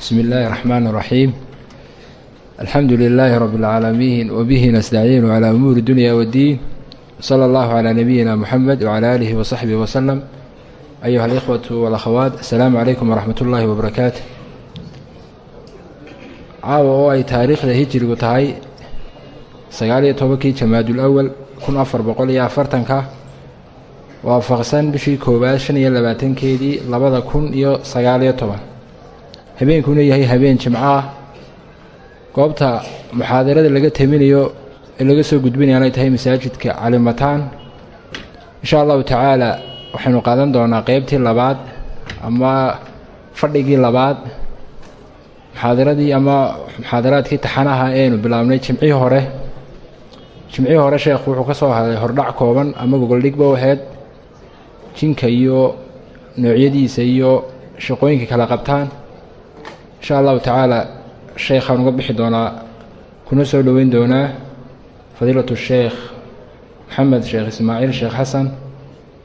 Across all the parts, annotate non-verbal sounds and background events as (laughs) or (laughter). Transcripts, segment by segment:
بسم الله الرحمن الرحيم الحمد لله رب العالمين وبه نستعين على أمور الدنيا والدين صلى الله على نبينا محمد وعلى آله وصحبه وسلم أيها الإخوة والأخوات السلام عليكم ورحمة الله وبركاته caawa oo ay taariikhda hijirigu tahay sagaal iyo tobankii jamaadul awal kun afar boqol iyo afartanka waafaqsan bishii koowaad shan iyo labaatankeedii labada kun iyo sagaal iyo toban habeenkuuna yahay habeen jimco ah goobta muxaadarada laga teminayo ee laga soo gudbinaya inay tahay masaajidka calimataan insha allahu tacaala waxaynu qaadan doonaa qeybtii labaad ama fadhigii labaad muxaadaradii ama muxaadaraadkii taxanaha eenu bilaabnay jimcihii hore. Jimcihii hore sheekhu wuxuu ka soo hadlay hordhac kooban ama gogoldhigba aheyd jinka iyo noocyadiisa iyo shaqooyinka kala qabtaan insha allahu tacaala sheekhaan uga bixi doonaa kuna soo dhoweyn doonaa fadiilatu sheekh maxamed sheekh ismaaciil sheekh xasan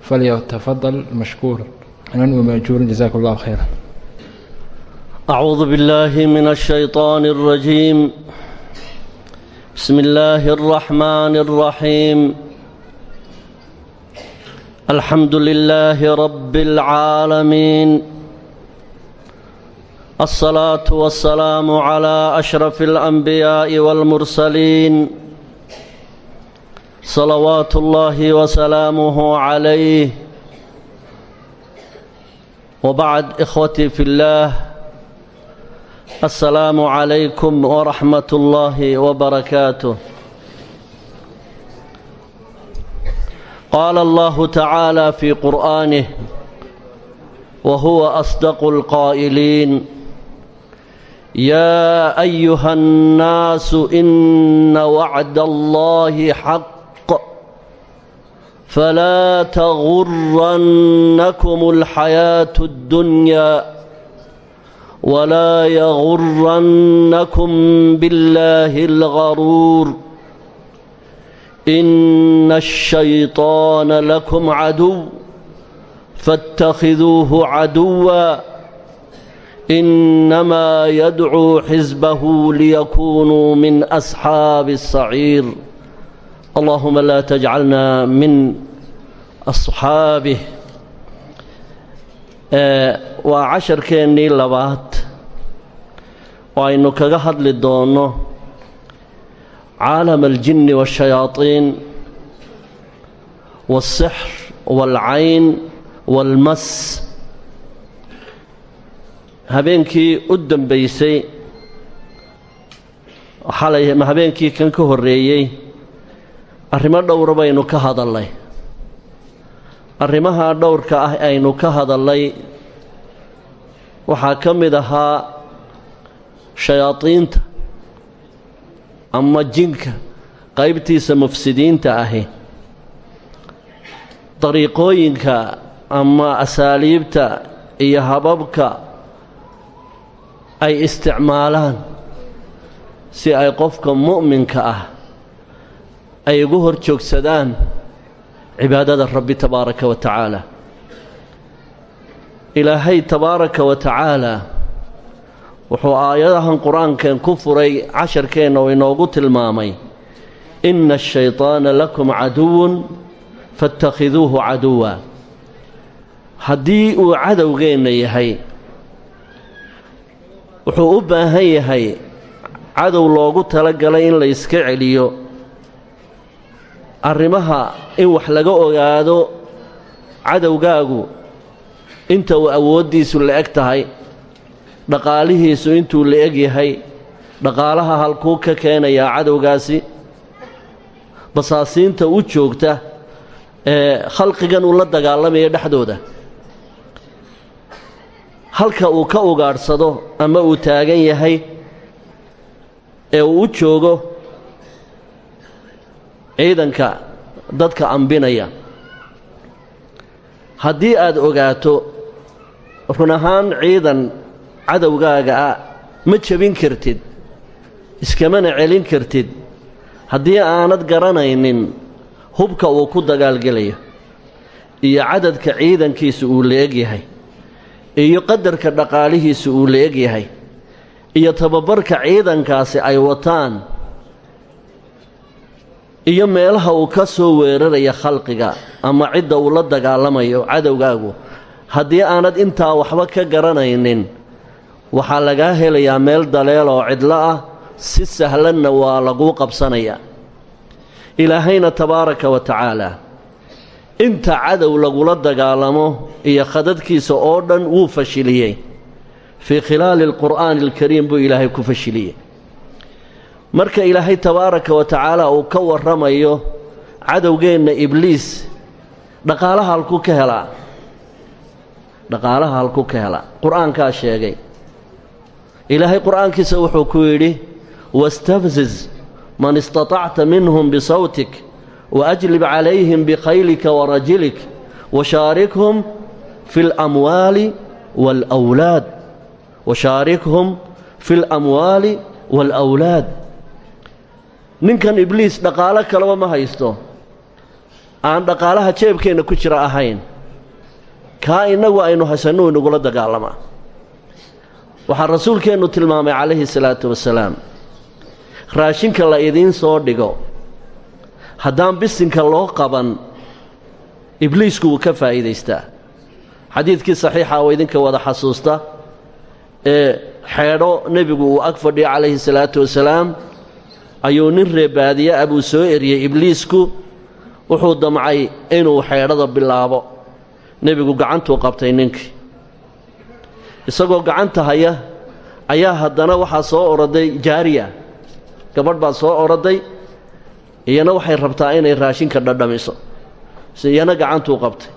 falyatafadal mashkuur anan umajuurin jazaku allahu khayra أعوذ بالله من الشيطان الرجيم بسم الله الرحمن الرحيم الحمد لله رب العالمين الصلاة والسلام على أشرف الأنبياء والمرسلين صلوات الله وسلامه عليه وبعد إخوتي في الله السلام عليكم ورحمة الله وبركاته قال الله تعالى في قرآنه وهو أصدق القائلين يا أيها الناس إن وعد الله حق فلا تغرنكم الحياة الدنيا ولا يغرنكم بالله الغرور إن الشيطان لكم عدو فاتخذوه عدوا innamaa yadcuu xisbahu liyakuunuu min asxaabi asaciir allaahuma laa tajcalnaa min asxaabih waa casharkeennii labaad. oo aynu kaga hadli doonno caalam aljinni waashayaadiin waalsixr waalcayn waalmas habeenkii u dambaysay xalay habeenkii kan ka horreeyey arrimo dhowra baynu ka hadalnay arrimaha dhowrka ah aynu ka hadalnay waxaa ka mid ahaa shayaadiinta ama jinka qaybtiisa mufsidiinta ahi dariiqooyinka ama asaaliibta iyo hababka ay isticmaalaan si ay qofka mu'minka ah ay ugu hor joogsadaan cibaadada rabbi tabaaraka wa tacaala. Ilaahay tabaaraka wa tacaala wuxuu aayadahan qur'aankeen ku furay casharkeenna oo inoogu tilmaamay inna ashaydaana lakum caduwun faاtakhiduuhu caduwa haddii uu cadowgeenna yahay wuxuu u baahan yahay cadow loogu talagalay in la yska celiyo. Arrimaha in wax laga ogaado cadowgaagu inta uu awooddiisu la-eg tahay dhaqaalihiisu intuu la-eg yahay dhaqaalaha halkuu ka keenayaa cadowgaasi basaasiinta u joogta ee khalqigan uu la dagaalamaya dhexdooda halka uu ka ugaadhsado ama uu taagan yahay ee uu u joogo ciidanka dadka ambinaya. Haddii aad ogaato run ahaan ciidan cadowgaaga ah ma jebin kartid iskamana celin kartid. Haddii aanad garanaynin hubka uu ku dagaalgelayo iyo cadadka ciidankiisa uu la-eg yahay iyo qadarka dhaqaalihiisa uu la-eg yahay iyo tababarka ciidankaasi ay wataan iyo meelaha uu ka soo weeraraya khalqiga ama cidda uu la dagaalamayo cadowgaagu haddii aanad intaa waxba ka garanaynin waxaa lagaa helayaa meel daleel oo cidlo ah si sahlanna waa laguu qabsanaya ilaahayna tabaaraka wa tacaala inta cadow lagula dagaalamo iyo khadadkiisa oo dhan wuu fashiliyey. Fii khilaali alqur'aani alkariim buu ilaahay ku fashiliyey. Marka ilaahay tabaaraka wa tacaala uu ka warramayo cadowgeenna ibliis dhaqaalaha halkuu ka helaa. Dhaqaalaha halkuu ka helaa. Qur'aankaa sheegay. Ilaahay qur'aankiisa wuxuu ku yidhi wastafziz man istatacta minhum bisawtik waajlib calayhim bikhaylika warajilik washaarikhum fi اlamwaali wاlأwlaad washaarikhum fi اlamwaali wاlأwlaad ninkan ibliis dhaqaalo kaleba ma haysto aan dhaqaalaha jeebkeenna ku jira ahayn kaa innagu aynu haysannu inagula dagaalamaa waxaa rasuulkeennu tilmaamay calayhi salaatu wasalaam raashinka la idiin soo dhigo haddaan bisinka loo qaban ibliisku wuu ka faa'iidaystaa. Xadiidkii saxiixa oo idinka wada xasuusta ee xeedho nebigu uu ag fadhiyo calayhi salaatu wasalaam ayuu nin reebaadiye ah buu soo eriyey ibliisku wuxuu damcay inuu xeedhada bilaabo. Nebigu gacantuu qabtay ninkii. Isagoo gacanta haya ayaa haddana waxaa soo oroday jaariya. Gabadh baa soo oroday iyana waxay rabtaa inay raashinka dhadhamiso. Iyana gacantuu qabtay.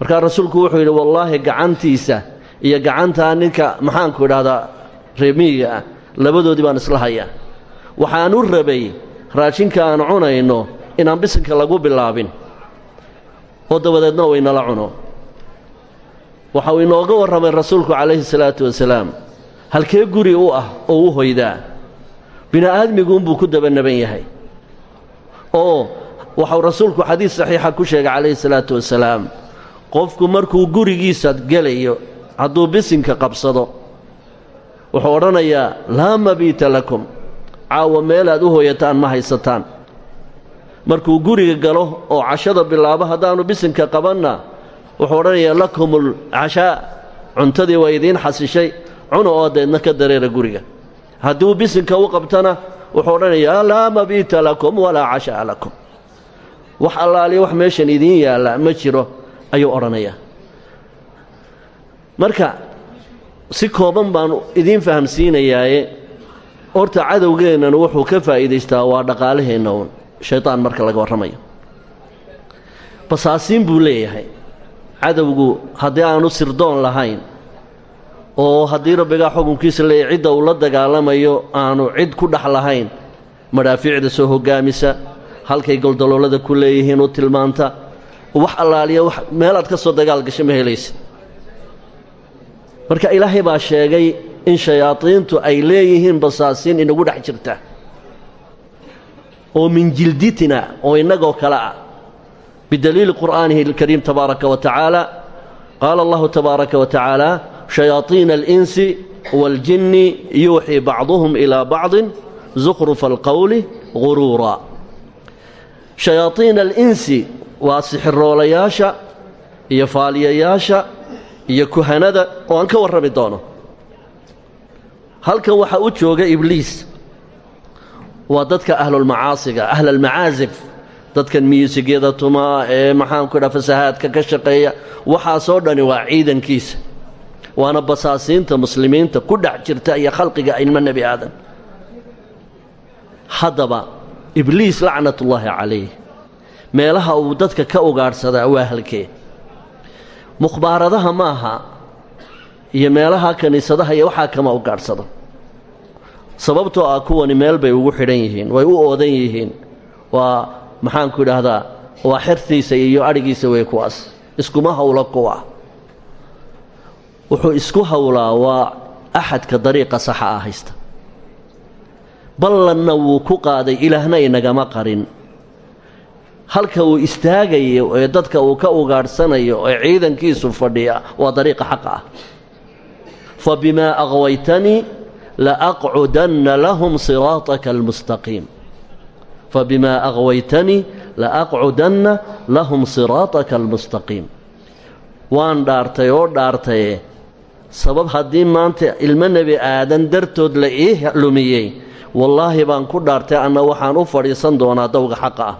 Markaa rasuulku wuxuu yidhi wallaahi gacantiisa iyo gacantaa ninka maxaanku idhahdaa reemiyiga ah labadoodii baan isla hayaa. Waxaan u rabay raashinka aan cunayno inaan bisinka lagu bilaabin. Oo dabadeedna uu inala cuno. Waxa uu inooga warramay rasuulku calayhi salaatu wasalaam halkee guri u ah oo u hoydaa? Bini'aadmiguunbuu ku dabanaban yahay oo waxau rasuulku xadiis saxiixa ku sheegay calayhi salaatu wasalaam qofku markuu gurigiisa gelayo hadduu bisinka qabsado wuxuu odhanayaa laa mabiita lakum caawa meelaad u hooyataan ma haysataan. Markuu guriga galo oo cashada bilaabo haddaannu bisinka qabanna wuxuu odhanayaa lakumul cashaa cuntadii waa idiin xasishay cuna oo deedna ka dareera guriga. Hadduu bisinka u qabtana wuxuu odhanayaa laa mabiita lakum walaa cashaa lakum. Wax allaaliya wax meeshan idiin yaalla ma jiro ayuu odhanayaa. Marka si kooban baan idiin fahamsiinayaaye horta cadowgeennana wuxuu ka faa'iidaystaa waa dhaqaalaheenna uun. Shaydaan marka laga warramayo. Basaasiin buu leeyahay. Cadowgu haddii aanu sirdoon lahayn oo haddii rabbigaa xukunkiisa leeyahy cidda uu la dagaalamayo aanu cid ku dhex lahayn. Madhaafiicda soo hoggaamisa halkay goldaloolada ku leeyihiin u tilmaanta wax allaaliya wax meelaad ka soo dagaal gasha ma helaysa marka ilaahay baa sheegay in shayaadiintu ay leeyihiin basaasiin inagu dhex jirta. Oo min jilditina oo innagoo kale ah. Bidaliili qur'aanihi alkariim tabaaraka wa tacaala qaala allahu tabaaraka wa tacaala shayaaiina alinsi waaljinni yuuxii bacduhum ilaa bacdin zukhrufa alqowli guruura shayaaiina alinsi waa sixiroolayaasha iyo faaliyayaasha iyo kuhanada oo aan ka warrami doono halkan waxaa u jooga ibliis waa dadka ahlulmacaasiga ahlalmacaasif dadkan miyuusigyada tumaa ee maxaanku dhaa fasahaadka ka shaqeeya waxaasoo dhani waa ciidankiisa waana basaasiinta muslimiinta ku dhex jirta iyo khalqiga ilmo nebi aadan. Haddaba ibliis lacnatullaahi calayh meelaha uu dadka ka ugaadhsadaa waa halkee. Mukhbaaradaha maaha iyo meelaha kiniisadaha iyo waxaa kama ugaadhsado sababtoo ah kuwani meel bay ugu xidhan yihiin way u oodan yihiin. Waa maxaanku idhaahdaa waa xertiisa iyo adhigiisa wey kuwaas. Iskuma howlo kuwa wuxuu isku howlaa waa axadka dariiqa saxa ah haysta. Ballanna wuu ku qaaday ilaahna inagama qarin. Halka uu istaagayo ee dadka uu ka ugaadhsanayo ee ciidankiisu fadhiya waa dariiqa xaqa ah. Fa bimaa aqwaytanii laaqcudanna lahum siraataka almustaqiim fabimaa aqwaytanii laaqcudanna lahum siraataka almustaqiim waan dhaartay oo dhaartaye sabab haddii maanta ilmo nebi aadan dartood la ii lumiyey wallaahi baan ku dhaartay anna waxaan u fadhiisan doonaa dawga xaqa ah.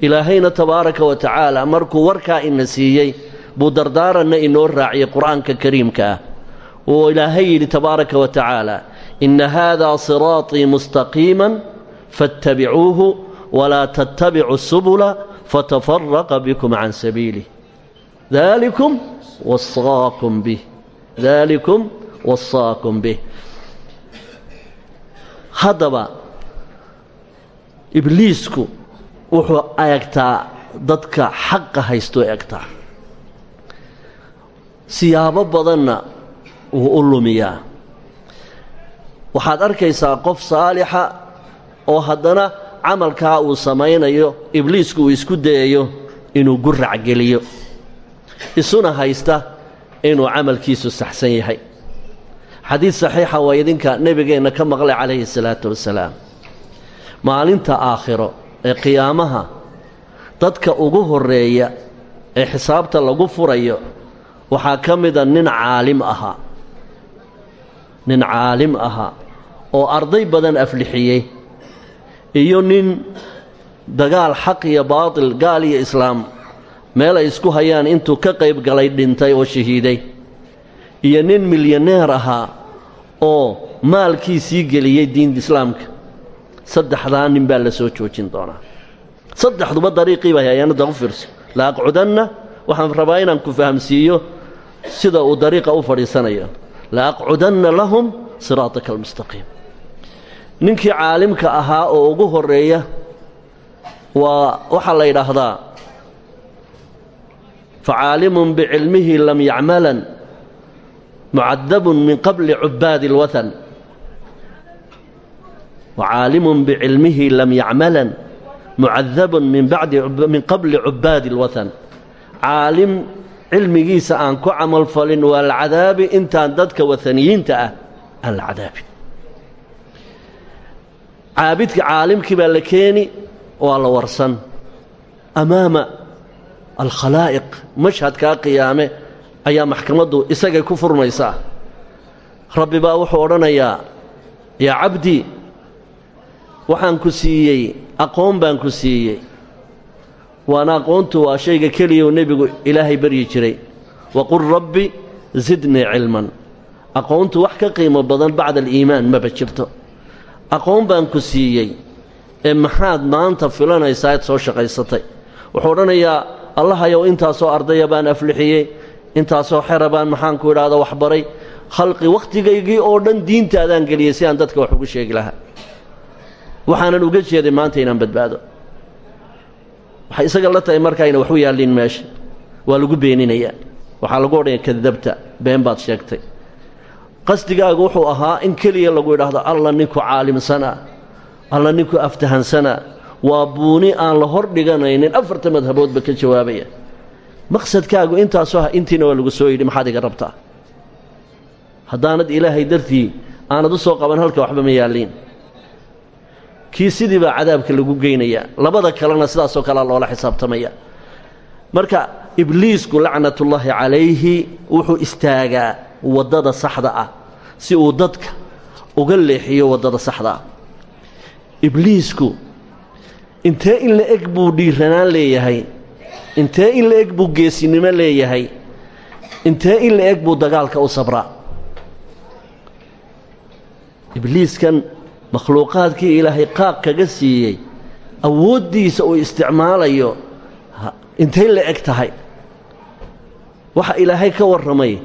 Ilaahayna tabaaraka wa tacaala markuu warkaa ina siiyey buu dardaaranna inoo raaciyey qur'aanka kariimka ah. Oo ilaahay yidhi tabaaraka wa tacaala inna haadaa siraatii mustaqiiman faاttabicuuhu walaa tattabicu subula fatafaraqa bikum can sabiilih daalikum wasaakum bih daalikum wasaakum bih haddaba ibliisku wuxuu eegtaa dadka xaqa haystuu egtaa siyaabo badanna wuu u lumiyaa waxaad arkaysaa qof saalixa oo haddana camalkaa uu samaynayo ibliisku uu isku dayayo inuu gurac geliyo isuna haysta inuu camalkiisu saxsan yahay. Xadiid saxiixa waa idinka nebigeenna ka maqlay calayhi salaatu wasalaam. Maalinta aakhiro ee qiyaamaha dadka ugu horreeya ee xisaabta lagu furayo waxaa ka mida nin caalim ahaa nin caalim ahaa oo arday badan aflixiyey iyo nin dagaal xaq iyo baatil gaal iyo islaam meel ay isku hayaan intuu ka qayb galay dhintay oo shahiiday. Iyo nin milyaneer ahaa oo maalkiisii geliyey diinta islaamka. Saddexdaa nin baa la soo joojin doonaa. Saddexduba dariiqii bay hayaanadda u fiirso la aqcudanna waxaan rabaa inaan ku fahamsiiyo sida uu dariiqa u fadhiisanayo. La aqcudanna lahum siraataka almustaqiim. Ninkii caalimka ahaa oo ugu horreeya waa waxaa la yidhaahdaa facaalimun bicilmihi lam yacmalan mucadabun min qabli cubbaadi اlwathan wacaalimun bicilmihi lam yacmalan mucadabun min qabli cubbaadi اlwathan caalim cilmigiisa aan ku camalfalin waa la cadaabi intaan dadka wataniyiinta ah aan la cadaabin caabidka caalimkii baa la keeni waa la warsan amaama alkhalaa'iq mashhadkaa qiyaame ayaa maxkamaddu isagay ku furmaysaa rabbi baa wuxuu odhanayaa yaa cabdi waxaan ku siiyey aqoon baan ku siiyey waana aqoontu waa shayga keliya oo nebigu ilaahay baryi jiray waqul rabbi zidnii cilman aqoontu wax ka qiimo badan bacda aliimaan maba jirto aqoon baan ku siiyey ee maxaad maanta filanaysaa ed soo shaqaysatay wuxuu odhanayaa allahayow intaasoo ardaya baan aflixiyey intaasoo xera baan maxaanku idhaahda waxbaray khalqi wakhtigaygii oo dhan diintaadaan geliyey si aan dadka wax ugu sheegi lahaa. Waxaanan uga jeeday maanta inaan badbaado. Waxay isaga la tahay markaayna waxu yaallin meesha. Waa lagu beeninayaa waxaa lagu odhanaya kadabta been baad sheegtay. Qasdigaagu wuxuu ahaa in keliya lagu idhaahdo alla ninku caalimsanaa. Alla ninku aftahansanaa waa buuni aan la hor dhiganaynin. Afarta madhaboodba ka jawaabaya. Maqsadkaagu intaasoo ah intiina waa lagu soo yidhi maxaad iga rabtaa? Haddaanad ilaahay dartii aanad u soo qaban halka waxba ma yaalliin. Kii sidii baa cadaabka lagu geynayaa labada kalena sidaasoo kalea loola xisaabtamaya. Marka ibliisku lacnatullaahi calayhi wuxuu istaagaa waddada saxda ah si uu dadka uga leexiyo waddada saxda ah. Ibliisku intee in la eg buu dhiiranaan leeyahay intee in la eg buu geesinimo leeyahay intee in la eg buu dagaalka u sabraa ibliiskan makhluuqaadkii ilaahay qaaq kaga siiyey awooddiisa uu isticmaalayo intay la eg tahay. Waxa ilaahay ka warramay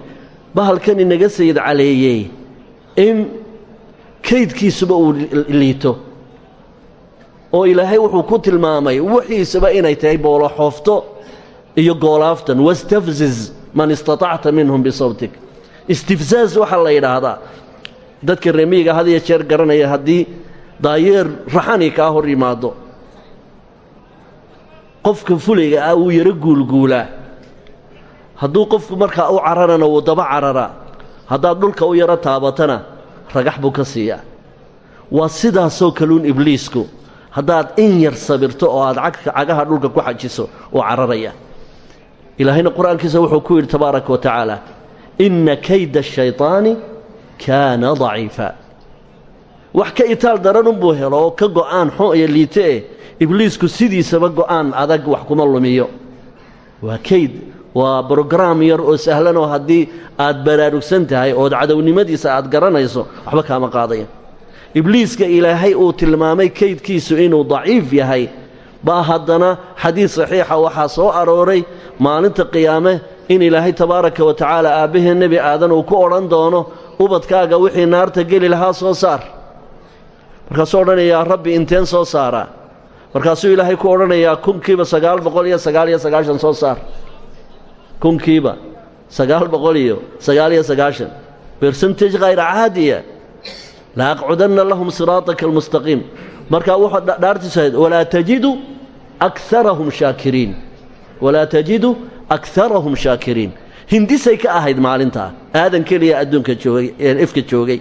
bahalkan inaga sayid caleeyey in kaydkiisuba uu liito oo ilaahay wuxuu ku tilmaamay wixiisaba inay tahay booloxoofto iyo goolaaftan. Wastafziz man istatacta minhum bisawtik. Istifzaaz waxaa la yidhaahdaa. Dadka reemiyiga had iyo jeer garanaya haddii daayeer raxani kaa hor yimaado. Qofka fulayga ah wuu yaro guulguulaa. Hadduu qofku markaa u cararana wuu daba cararaa. Haddaad dhulka u yaro taabatana ragax buu ka siiyaa. Waa sidaasoo kaluun ibliisku haddaad in yar sabirto oo aad cagaha dhulka ku xajiso oo cararaya. Ilaahayna qur'aankiisa wuxuu ku yidhi tabaaraka wa tacaala inna kayda ashayطaani kaana daciifa. Wax ka itaal daranunbuu helo oo ka go'aan xun iyo liite eh ibliisku sidiisaba go'aan adag wax kuma lumiyo. Waa kayd waa brograam yar oo sahlan oo haddii aad baraarugsan tahay ood cadownimadiisa aad garanayso waxba kaama qaadaya ibliiska ilaahay uu tilmaamay kaydkiisu inuu daciif yahay. Baa haddana xadiid saxiixa waxaa soo arooray maalinta qiyaame in ilaahay tabaaraka wa tacaala aabbahee nebi aadan uu ku odhan doono ubadkaaga wixii naarta geli lahaa soo saar. Markaasuu odhanayaa rabbi inteen soo saaraa markaasuu ilaahay ku odhanayaa kunkiiba sagaal boqol iyo sagaal iyo sagaashan soo saar. Kunkiiba sagaal boqol iyo sagaal iyo sagaashan. Bersentage khayr caadiya la aqcudanna lahum siraataka almustaqiim markaa wuxuu dhaartiisu ahayd walaa tajidu akarahum shaakiriin walaa tajidu akarahum shaakiriin hindisay ka ahayd maalintaa aadan keliya adduunka joogay ifka joogay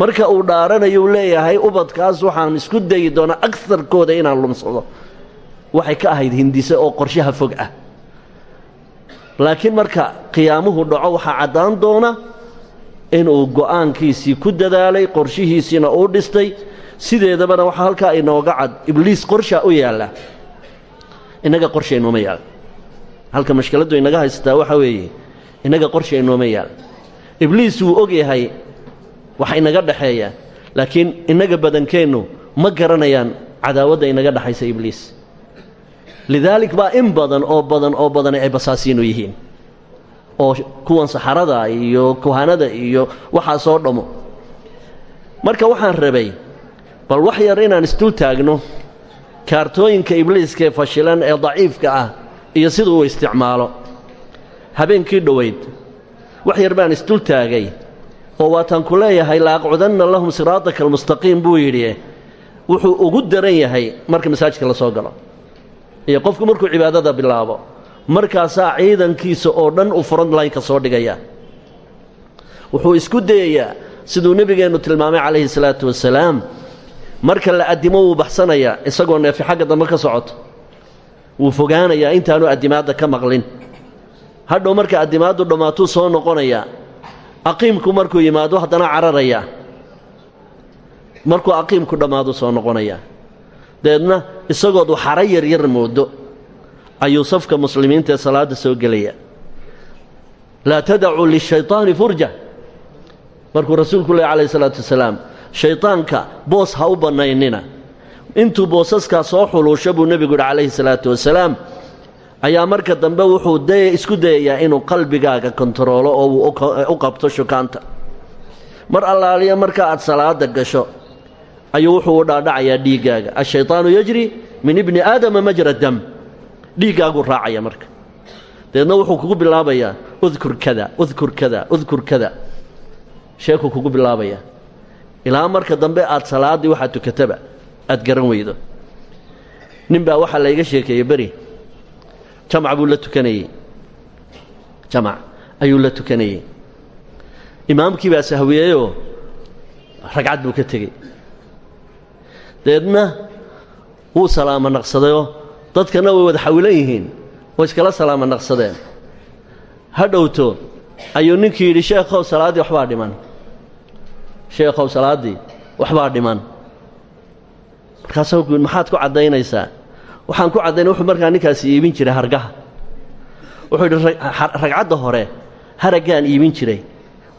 marka uu dhaaranayuu leeyahay ubadkaas waxaan isku dayi doonaa agarkooda inaan lumsado waxay ka ahayd hindise oo qorshaha fog ah laakiin marka qiyaamuhu dhaco waxaa caddaan doona inuu go'aankiisii ku dadaalay qorshihiisiina uu dhistay. Sideedabana waxaa halkaa inooga cad ibliis qorshaa u yaalla. Innaga qorsha inooma yaal. Halka mashkiladdu inaga haysataa waxaa weeye innaga qorsha inooma yaal. Ibliis wuu og yahay waxa inaga dhexeeya laakiin innaga badankeennu ma garanayaan cadaawadda inaga dhexaysa ibliis. Lidaalik baa in badan oo badan oo badani ay basaasiinu yihiin oo kuwan saxarada iyo kuhanada iyo waxaasoo dhammo marka waxaan rabay bal wax yar inaan isdul taagno kaartooyinka ibliiska fashilan ee daciifka ah iyo siduu uu isticmaalo. Habeenkii dhowayd wax yar baan isdul taagay oo waataan ku leeyahay la aqcudanna lahum siraataka almustaqiim buu yidhi wuxuu ugu daran yahay marka masaajidka la soo galo. Iyo qofku markuu cibaadada bilaabo markaasaa ciidankiisa oo dhan u frontlineka soo dhigaya wuxuu isku dayayaa siduu nebigeennu tilmaamay calayhi salaatu wasalaam. Marka la addimo wuu baxsanayaa isagoo neefi xagga dambe ka socoto. Wuu fogaanayaa intaanu addimaadda ka maqlin. Hadhow marka addimaaddu dhammaatuu soo noqonayaa aqiimku markuu yimaado haddana cararayaa markuu aqiimku dhammaadu soo noqonayaa dabeedna isagood waxara yaryar moodo ayuu safka muslimiinta ee salaadda soo gelaya. Laa tadacuu lishayطaani furja. Markuu rasuulku leh calayh isalaatu wasalaam shaydaanka boos ha u bannaynina. Intuu boosaskaa soo xuluusho buu nebigu yidhi calayhi salaatu wasalaam ayaa marka dambe wuxuu daya isku dayayaa inuu qalbigaaga kontaroolo oo uu u qabto shukaanta. Mar allaaliya marka aad salaada gasho ayuu wuxuu u dhaadhacayaa dhiiggaaga ashayطaanu yajri min ibni aadama majra dam dhiiggaaguu raacaya marka. Dabeedna wuxuu kugu bilaabayaa udkur kada udkur kada udkur kada. Sheekuu kugu bilaabayaa ilaa marka dambe aad salaaddii waxaad tukataba aad garan weydo. Nin baa waxaa layga sheekeeyey beri jamac buu la tukanayey. Jamac ayuu la tukanayey. Imaamkii baa sahwiyeyoo ragcad buu ka tegey. Dabeedna wuu salaamo naqsadayoo dadkana way wada xawilan yihiin. Way iskala salaamo naqsadeen. Ha dhowto. Ayuu ninkii yidhi sheekhow salaaddii waxbaa dhiman. Sheekhow salaaddii waxbaa dhiman. Markaasuu ku yidhi maxaad ku caddaynaysaa? Waxaan ku caddaynay wuxuu markaa ninkaasi iibin jiray hargaha. Wuxuu yidhi ragcadda hore haraggaan iibin jiray.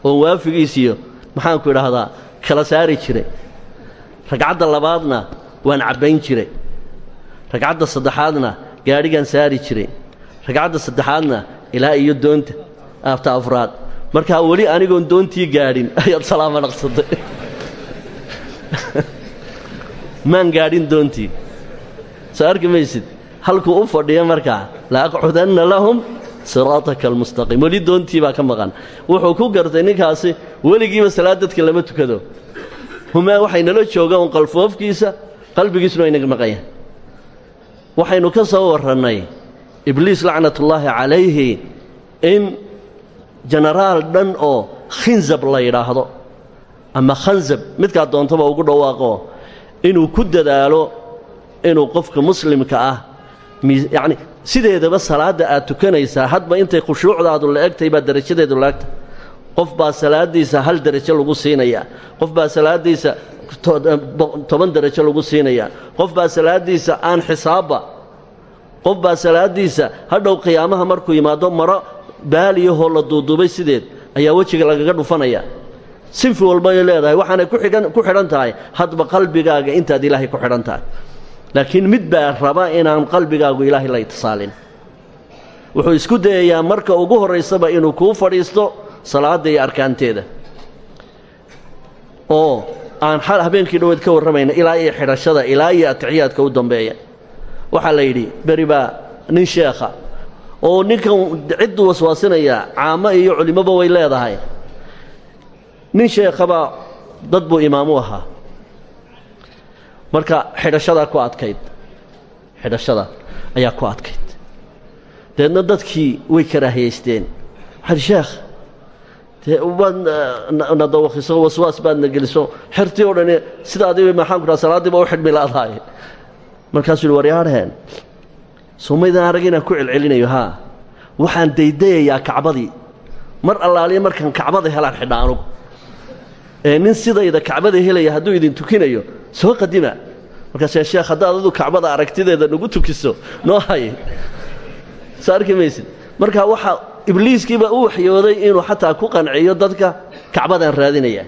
Oo waafigiisiyo maxaanku idhaahdaa kala saari jiray. Ragcadda labaadna waan cabbayn jiray ragcadda saddexaadna gaadhigaan saari jiray. Ragcadda saddexaadna ilaa iyo doonta aafta afraad. Markaa weli anigoon doontii gaadhin (laughs) ayaad salaamo naqsatay (laughs) maan gaadhin doontii. Soo arki maysid halkuu u fadhiya markaa la aqcudanna lahum siraataka almustaqiim weli doontii baa ka maqan. Wuxuu ku gartay ninkaasi weligiiba salaad dadka lama tukado. Humaa waxay nala joogaan qalfoofkiisa qalbigiisuna aynaga maqayan waxaynu ka soo warrannay ibliis lacnatullaahi calayhi in jenaraal dhan oo khinzab la yidhaahdo ama khanzab midkaa doontaba ugu dhawaaqo inuu ku dadaalo inuu qofka muslimka ah yacni sideedaba salaadda aad tukanaysaa hadba intay khushuucdaadu la egtahay baa darajadeedu la egtahay qof baa salaaddiisa hal derajo lagu siinayaa qof baa salaaddiisa toban derajo lagu siinayaa. Qof baa salaaddiisa aan xisaabba. Qof baa salaaddiisa hadhow qiyaamaha markuu yimaado maro baaliyahoo la duuduubay sideed ayaa wejiga lagaga dhufanaya. Sinfi walbay leedahay waxaanay ku xidhan tahay hadba qalbigaaga intaad ilaahay ku xidhan tahay. Laakiin mid baa raba inaan qalbigaagu ilaahay la itisaalin wuxuu isku dayayaa marka ugu horraysaba inuu kuu fadhiisto salaadda iyo arkaanteeda. Oo aan habeenkii dhoweed ka warramayna ilaa iyo xidhashada ilaa iyo atixiyaadka u dambeeya. Waxaa la yidhi beri baa nin sheekha oo ninkan ciddu waswaasinayaa caamo iyo culimmoba way leedahay. Nin sheekhabaa dad buu imaamu ahaa. Marka xidhashadaa ku adkayd xidhashada ayaa ku adkayd. Deedna dadkii way karaahiyaysteen waxaa sheekh dee waad na dawakiso waswaas baad na geliso. Xertii oo dhani sida adiba maxaan ku dhaha salaaddiiba u xidhmi laadahay markaasuu yihi waryaadheen somaydaan arag inaan ku celcelinayo haa. Waxaan daydayayaa kacbadii. Mar allaaliya markaan kacbada helaan xidha anugu ee nin sidayda kacbada helaya hadduu idin tukinayo soo qadima. Markaasee sheekh haddaad adu kacbada aragtideeda nagu tukiso noo hay soo arki maysid. Marka waxaa ibliiskiiba u waxyooday inuu xataa ku qanciyo dadka kacbadan raadinaya.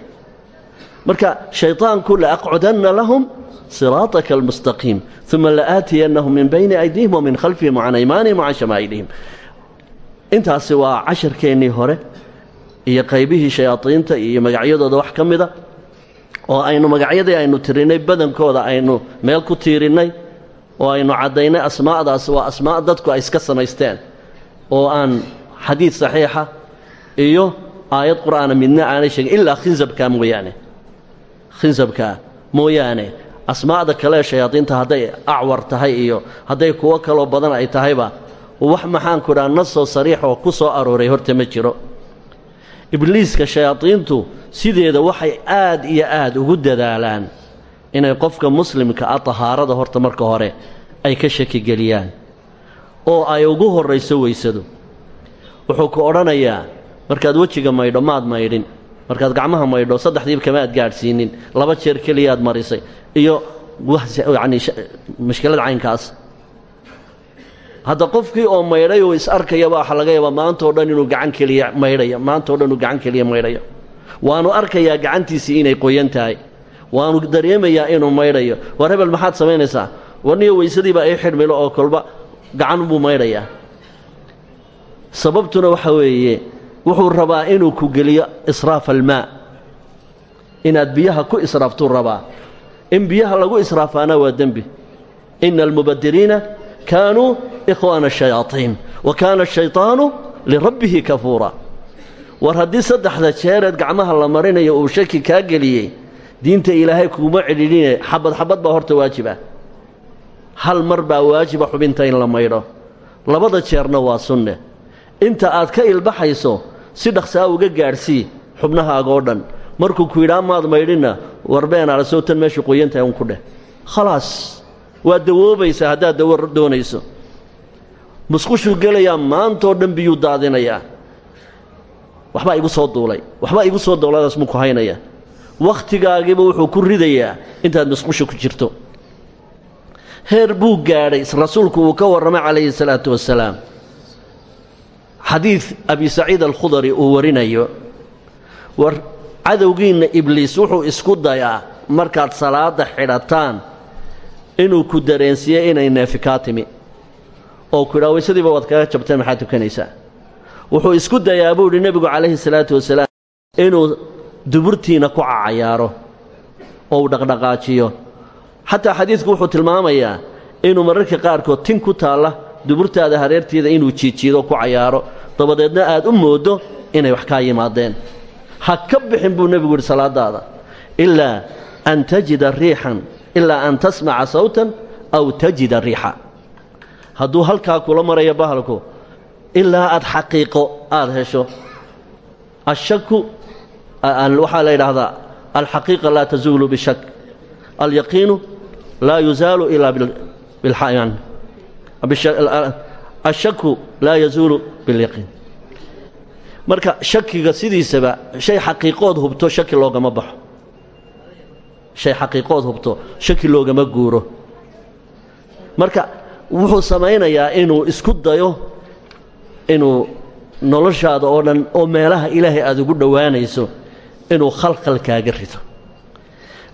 Marka shayطaanku laaqcudanna lahum siraaطaka almustaqiim uma la'aatiyannahum min bayni aydihim wa min khalfihim wacan aymaanihim wacan shamaa'ilihim. Intaasi waa casharkeennii hore iyo qaybihii shayaadiinta iyo magacyadooda wax ka mida oo aynu magacyadii aynu tirinnay badankooda aynu meel ku tiirinnay oo aynu caddaynay asmaa'daas waa asmaa' dadku ay iska samaysteen oo aan xadiid saxiixa iyo aayad qur'aana midna aanay sheegin ilaa khinzabkaa mooyaane. Khinzabkaa mooyaane. Asmaa'da kale ee shayaadiinta hadday acwar tahay iyo hadday kuwo kaloo badan ay tahayba wax maxaanku idhaha nasoo sariix oo ku soo arooray horta ma jiro. Ibliiska shayaadiintu sideeda waxay aad iyo aad ugu dadaalaan inay qofka muslimka ah tahaarada horta marka hore ay ka shakigeliyaan oo ay ugu horrayso weysadu wuxuu ku odhanayaa markaad wejiga maydho maad maydhin. Markaad gacmaha maydho saddexdiiba kama aad gaadhsiinin. Laba jeer keliyaad marisay. Iyo yacni mashkilad caynkaas. Hadda qofkii oo maydhay oo is arkayaba waxa laga yaabaa maantao dhan inuu gacan keliya maydhayo maantao dhan inuu gacan keliya maydhayo waanu arkayaa gacantiisii inay qoyan tahay. Waanu dareemayaa inuu maydhayo. War hebel maxaad samaynaysaa? Warniyo weysadiibaa ii xidhmilo oo kolba gacan buu maydhayaa sababtuna waxa weeye wuxuu rabaa inuu ku geliyo israaf almaa. Inaad biyaha ku israaftuu rabaa. In biyaha lagu israafaana waa dembi. Ina almubadiriina kaanuu ikhwaana shayaaiin wa kaana ashayطaanu lirabbihi kafuura. War haddii saddexda jeereed gacmaha la marinayo uu shaki kaa geliyey diinta ilaahay kuuma cidhiidhine xabad xabad baa horta waajiba. Hal mar baa waajiba xubinta in la maydho labada jeerna waa sunne inta aad ka ilbaxayso si dhaqsaa uga gaadhsii xubnahaagoo dhan. Markuu ku yidhaa maad maydhinna warbeen alasoo tan meeshu qoyantahay un ku dheh. Khalaas waa dawoobaysaa haddaad dawo doonayso. Musqushuu gelayaa maantoo dhan biyuu daadinayaa. Waxbaa igu soo duulay. Waxbaa igu soo duuladaas muu ku haynaya. Wakhtigaagiiba wuxuu ku ridayaa intaad musqusha ku jirto. Heer buu gaadhay rasuulku uu ka warramay calayhi salaatu wasalaam xadiid abi saciid alkhudari uu warinayo war cadowgiinna ibliis wuxuu isku dayaa markaad salaadda xidhataan inuu ku dareensiiye inay neefi kaa timi. Oo ku yidhaha waysadiiba waad kaga jabteen maxaad tukanaysaa? Wuxuu isku dayaa buu idhi nebigu calayhi salaatu wasalaam inuu duburtiinna ku cacayaaro oo uu dhaqdhaqaajiyo. Xataa xadiidku wuxuu tilmaamayaa inuu mararka qaarkood tin ku taalla duburtaada hareerteeda inuu jiijiido ku cayaaro dabadeedna aad u mooddo inay wax kaa yimaadeen. Ha ka bixin buu nebigu yidhi salaadaada. Ilaa an tajida riixan ilaa an tasmaca sawtan aw tajida riixa. Hadduu halkaa kula marayo bahalku ilaa aad xaqiiqo aad hesho. Ashaku waxaa la yidhaahdaa alxaqiiqa laa tazuulu bishak. Alyaqiinu laa yuzaalu ilaa bilxayan ashaku laa yazuulu bilyaqiin marka shakiga sidiisaba shay xaqiiqood hubto shaki loogama baxo. Shay xaqiiqood hubto shaki loogama guuro. Marka wuxuu samaynayaa inuu isku dayo inuu noloshaada oo dhan oo meelaha ilaahay aad ugu dhowaanayso inuu khalkhal kaaga rido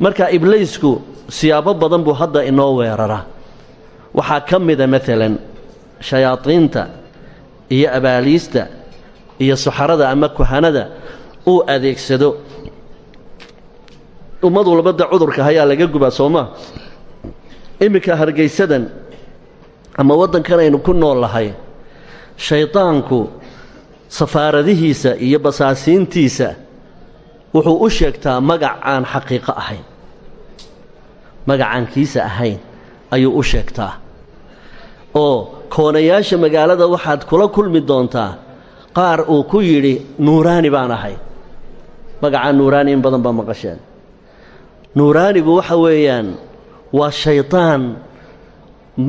marka ibliisku siyaabo badan buu hadda inoo weeraraa waxaa ka mida maalan shayaadiinta iyo abaaliista iyo suxarada ama kuhanada uu adeegsado. Ummad walbada cudurka hayaa laga gubaa soomaa iminka hargaysadan ama waddankan aynu ku nool lahay shaydaanku safaaradihiisa iyo basaasiintiisa wuxuu u sheegtaa magac aan xaqiiqo ahayn magacaankiisa ahayn ayuu u sheegtaa. Oo koonayaasha magaalada waxaad kula kulmi doontaa qaar uu ku yidhi nuuraani baan ahay. Magacaa nuuraani in badan baa maqasheen. Nuuraanigu waxa weeyaan waa shaydaan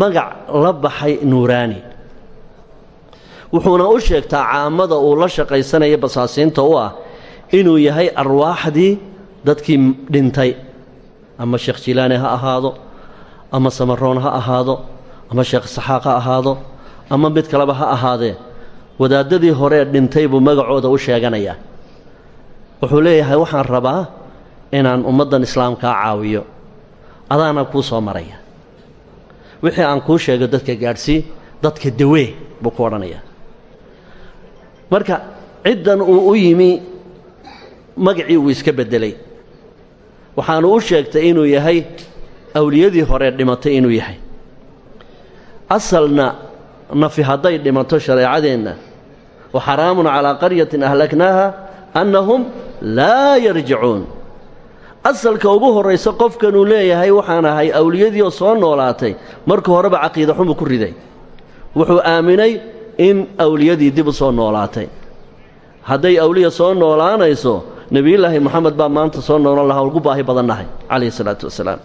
magac la baxay nuuraani. Wuxuuna u sheegtaa caamada uu la shaqaysanaya basaasiinta u ah inuu yahay arwaaxdii dadkii dhintay. Ama sheekh jilaani ha ahaado ama samaroon ha ahaado ama sheekh saxaaq ha ahaado ama mid kaleba ha ahaadee wadaaddadii horee dhintay buu magacooda u sheeganayaa. Wuxuu leeyahay waxaan rabaa inaan ummaddan islaamkaa caawiyo. Adaana kuu soo maraya. Wixii aan kuu sheego dadka gaadhsii dadka dawee buu ku odhanayaa. Marka ciddan uu u yimi magacii uu iska beddelay. Waxaanu u sheegtay inuu yahay awliyadii hore dhimatay inuu yahay. Asalna nafi hadday dhimato shareecadeenna wa xaraamun calaa qaryatin ahlaknaaha annahum laa yarjicuun. Asalka ugu horraysa qofkanuu leeyahay waxaan ahay awliyadii oo soo noolaatay marka horeba caqiida xumuu ku riday. Wuxuu aaminay in awliyadii dib u soo noolaatay. Hadday awliya soo noolaanayso nebiyullaahi moxamed baa maanta soo noolan lahaa ugu baahi badannahay calayhi salaatu wasalaam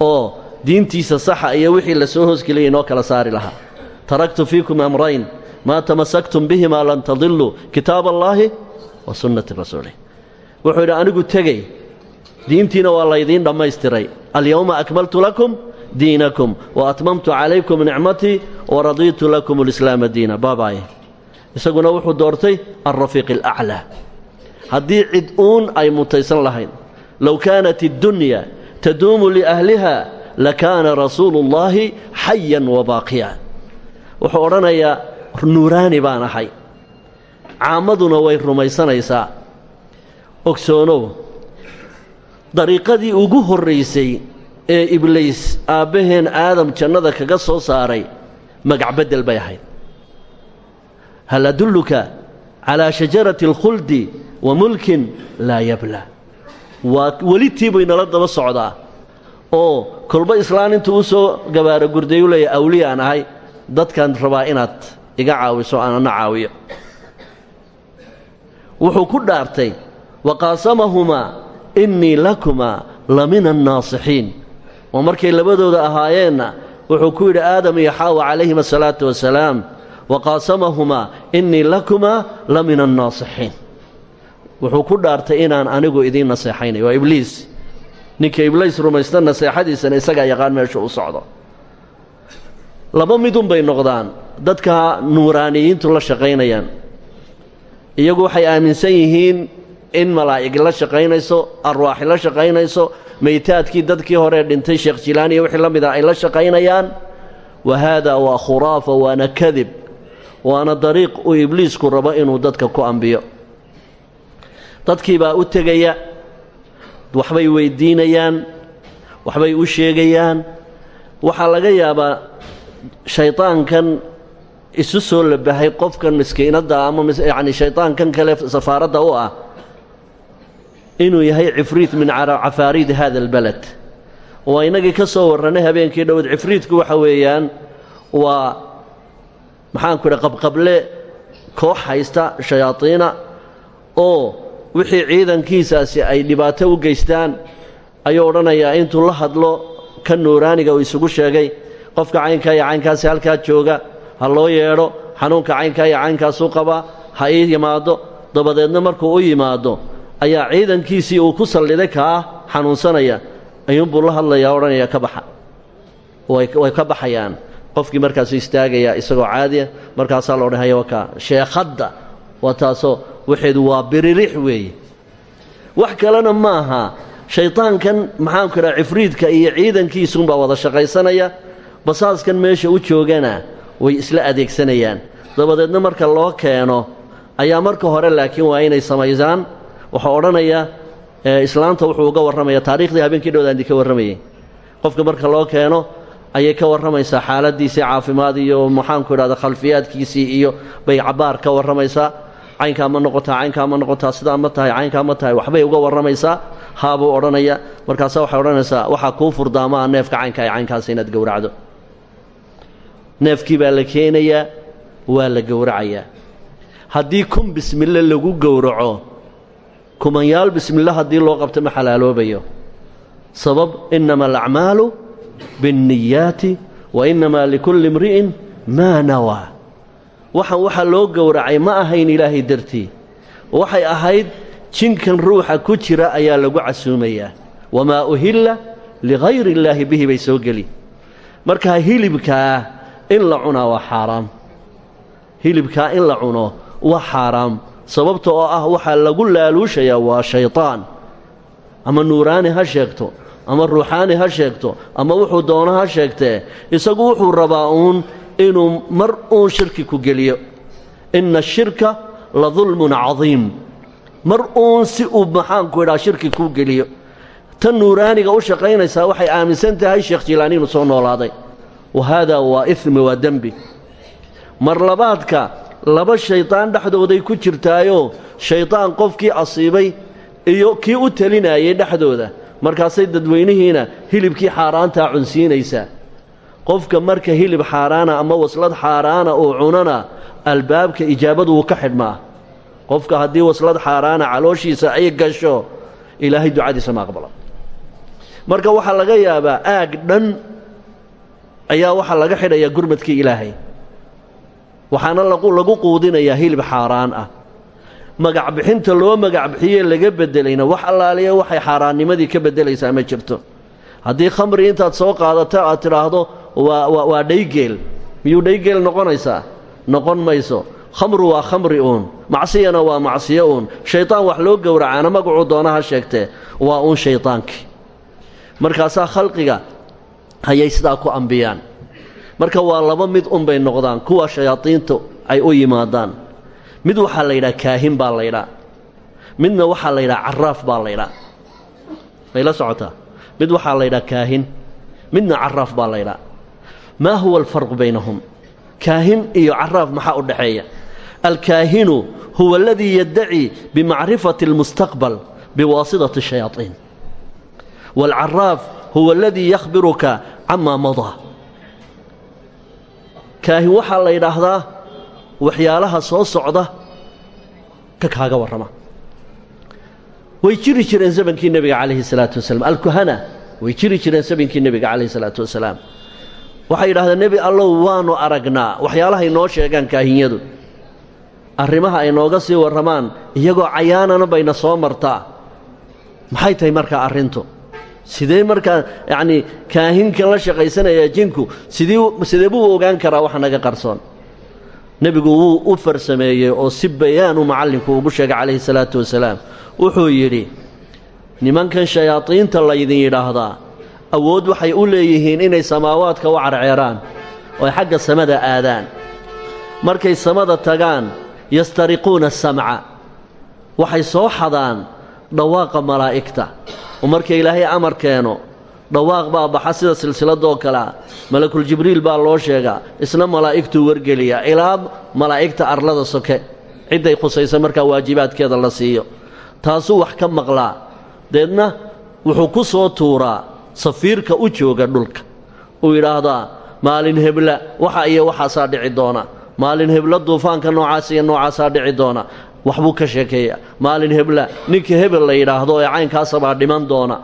oo diintiisa saxa iyo wixii la soo hoosgeliyay inoo kala saari lahaa. Taraktu fiikum amrayn maa tamasaktum bihimaa lan tadiluu kitaab allaahi wa sunnati rasuulih wuxuu yidhi anigu tegey diintiina waa laydiin dhammaystiray. Alyowma akmaltu lakum diinakum wa atmamtu calaykum nicmatii wa radiitu lakum alislaama diina. Baabaaye isaguna wuxuu doortay alrafiiq alaclaa. Haddii cid uun ay mutaysan lahayn low kaanat iddunya taduumu liahliha lakaana rasuulu ullaahi xayan wa baaqiya. Wuxuu odhanayaa nuuraani baan ahay. Caammaduna way rumaysanaysaa. Ogsoonow dariiqadii ugu horraysay ee ibliis aabbaheen aadam jannada kaga soo saaray magac beddel bay ahayd. Hal adulluka calaa shajarati alkhuldi wa mulkin laa yabla waa welitii bay nala daba socdaa. Oo kolba islaan intuu u soo gabaaro gurdayu leeya awliya aan ahay dadkaan rabaa inaad iga caawiso aan ana caawiyo. Wuxuu ku dhaartay wa qaasamahumaa innii lakumaa la mina annaasixiin. Oo markay labadooda ahaayeenna wuxuu ku yidhi aadam iyo xaawa calayhim asalaatu wasalaam wa qaasamahumaa innii lakumaa la mina annaasixiin wuxuu ku dhaartay inaan anigu idiin naseexaynayo waa ibliis. Ninka ibliis rumaysta naseexadiisana isagaa yaqaan meeshu u socdo. Laba midun bay noqdaan. Dadka nuuraaniyiintu la shaqaynayaan. Iyagu waxay aaminsan yihiin in malaa'ig la shaqaynayso arwaaxi la shaqaynayso maytaadkii dadkii horee dhintay sheekh jilaani iyo wixii la mida ay la shaqaynayaan. Wa haadaa waa khuraafa waana kadib waana dariiq uu ibliisku rabo inuu dadka ku ambiyo dadkii baa u tegaya waxbay weyddiinayaan waxbay u sheegayaan. Waxaa laga yaabaa shaydaankan isu soo labahay qofkan miskiinadda ama yacni shaydaankan kale safaaradda u ah inuu yahay cifriit min cafaariidi hada albaled waa innagii ka soo warrannay habeenkii dhowed cifriidku waxa weeyaan waa maxaanku idha qabqable koox haysta shayaadiina oo wixii ciidankiisaasi ay dhibaato u geystaan ayuu odhanayaa intuu la hadlo ka nuuraaniga uu isugu sheegay. Qofka caynkaa iyo caynkaasi halkaa jooga ha loo yeedho. Xanuunka caynkaa iyo caynkaasuu qabaa ha ii yimaado. Dabadeedna markuu u yimaado ayaa ciidankiisii uu ku salliday kaa xanuunsanaya. Ayuunbuu la hadlayaa odhanaya ka baxa. Way ka baxayaan. Qofkii markaasuu istaagayaa isagoo caadiya markaasaa la odhanaya wakaa sheekhadda waa taasoo waxeedu waa biririx weeye. Wax kalena ma aha. Shaydaankan maxaanku idhaha cifriidka iyo ciidankiisuunbaa wada shaqaysanaya. Basaaskan meesha u joogana way isla adeegsanayaan. Dabadeedna marka loo keeno ayaa marka hore laakiin waa inay samaysaan. Waxaa odhanaya islaanta wuxuu uga warramaya taariikhdii habeenkii dhowdaan idinka warramayay. Qofka marka loo keeno ayay ka warramaysaa xaaladiisii caafimaad iyo maxaanku idhahda khalfiyaadkiisii iyo bay cabbaar ka warramaysaa caynkaa ma noqotaa caynkaa ma noqotaa sidaa ma tahay caynkaa ma tahay waxbay uga warramaysaa haabuu odhanaya. Markaasa waxay odhanaysaa waxaa kuu furdaamaa neefka caynka ee caynkaasa inaad gowracdo. Neefkii baa la keenayaa waa la gowracayaa. Haddii kun bismille lagu gowraco kumanyaal bismille haddii loo qabto ma xalaaloobayo. Sabab innama alacmaalu biاnniyaati wa innamaa likulli imri'in maa nawaa waxaan waxaa loo gowracay ma ahayn ilaahay dartii. Waxay ahayd jinkan ruuxa ku jira ayaa lagu casuumayaa. Wamaa uhilla ligayri illaahi bihi bay soo geli. Markaa hilibkaa in la cunaa waa xaaraam. Hilibkaa in la cuno waa xaaraam. Sababta oo ah waxaa lagu laaluushayaa waa shaydaan ama nuuraani ha sheegto ama ruuxaani ha sheegto ama wuxuu doono ha sheegtee isagu wuxuu rabaa uun inuu mar uun shirki ku geliyo. Inna ashirka la dulmun cadiim. Mar uun si uu maxaanku idhaa shirki kuu geliyo. Tan nuuraaniga u shaqaynaysaa waxay aaminsan tahay sheekh jilaani inuu soo noolaaday. Wa haadaa waa ismi waa dembi mar labaadka laba shaydaan dhexdooday ku jirtaayoo shaydaan qofkii asiibay iyo kii u telinayay dhexdooda. Markaasay dadweynihiina hilibkii xaaraantaa cunsiinaysaa qofka marka hilib xaaraana ama waslad xaaraana uu cunana albaabka ijaabadu wuu ka xidhmaa. Qofka haddii waslad xaaraana calooshiisa ay gasho ilaahay ducadiisa ma aqbalo. Marka waxaa laga yaabaa aag dhan ayaa waxaa laga xidhayaa gurmadkii ilaahay. Waxaana lagu quudinayaa hilib xaaraan ah. Magac bixinta loo magac bixiyee laga beddelayna wax allaaliya waxay xaaraannimadii ka beddelaysaa ma jirto. Haddii khamri intaad soo qaadato aad tidhaahdo waa dhaygeel miyuu dhaygeel noqonaysaa? Noqon mayso. Khamru waa khamri uun. Macsiyana waa macsiyo uun. Shaydaan wax loo gowracaana magacuu doonaha sheegtee. Waa uun shaydaankii markaasaa khalqiga ayay sidaa ku ambiyaan. Marka waa laba mid unbay noqdaan. Kuwa shayaadiintu ay u yimaadaan. Mid waxaa la yidhaha kaahin baa la ydhaa midna waxaa la yidhaha caraaf baa la ydhaa may la socotaa. Mid waxaa la ydhaha kaahin. Midna caraaf baa la ydhaa maa huwa alfarqu baynahum? Kaahin iyo caraaf maxaa u dhaxeeya? Alkaahinu huwa aladii yaddaci bimacrifati اlmustaqbal biwaasitati shayaaiin waalcaraaf huwa aladii yakhbiruka camaa madaa. Kaahin waxaa la yidhaahdaa waxyaalaha soo socda ka kaaga warrama. Way jiri jireen zamankii nebiga calayhi salaatu wasalaam. Alkuhana way jiri jireen zamankii nebiga calayhi salaatu wasalaam waxay yidhahdeen nebi allow waannu aragnaa. Waxyaalahay noo sheegaan kaahinyadu. Arrimaha ay nooga sii warramaan iyagoo cayaanana bayna soo martaa. Maxay tahay markaa arrintu? Sidee markaa yacnii kaahinkan la shaqaysanaya jinku sidii sidee buu ogaan karaa wax naga qarsoon? Nebigu wuu u farsameeyey oo si bayaanu macallinku ugu sheegay calayhi salaatu wasalaam. Wuxuu yidhi nimankan shayaadiinta laydin yidhaahdaa awood waxay u leeyihiin inay samaawaadka u carceeraan oo xagga samada aadaan. Markay samada tagaan yastariquuna asamca waxay soo xadaan dhawaaqa malaa'igta. Oo marka ilaahay amar keeno dhawaaq baa baxa sida silsiladoo kalea malakuljibriil baa loo sheegaa isna malaa'igtuu wargeliyaa ilaa malaa'igta arlada soke. Cidday khusaysa markaa waajibaadkeeda la siiyo. Taasuu wax ka maqlaa. Deedna wuxuu ku soo tuuraa safiirka u jooga dhulka. Uu yidhaahdaa maalin hebla waxa iyo waxaasaa dhici doona. Maalin hebla duufaanka noocaas iyo noocaasaa dhici doona. Waxbuu ka sheekeeya maalin hebla ninka hebel la yidhaahdo ee caynkaasabaa dhiman doona.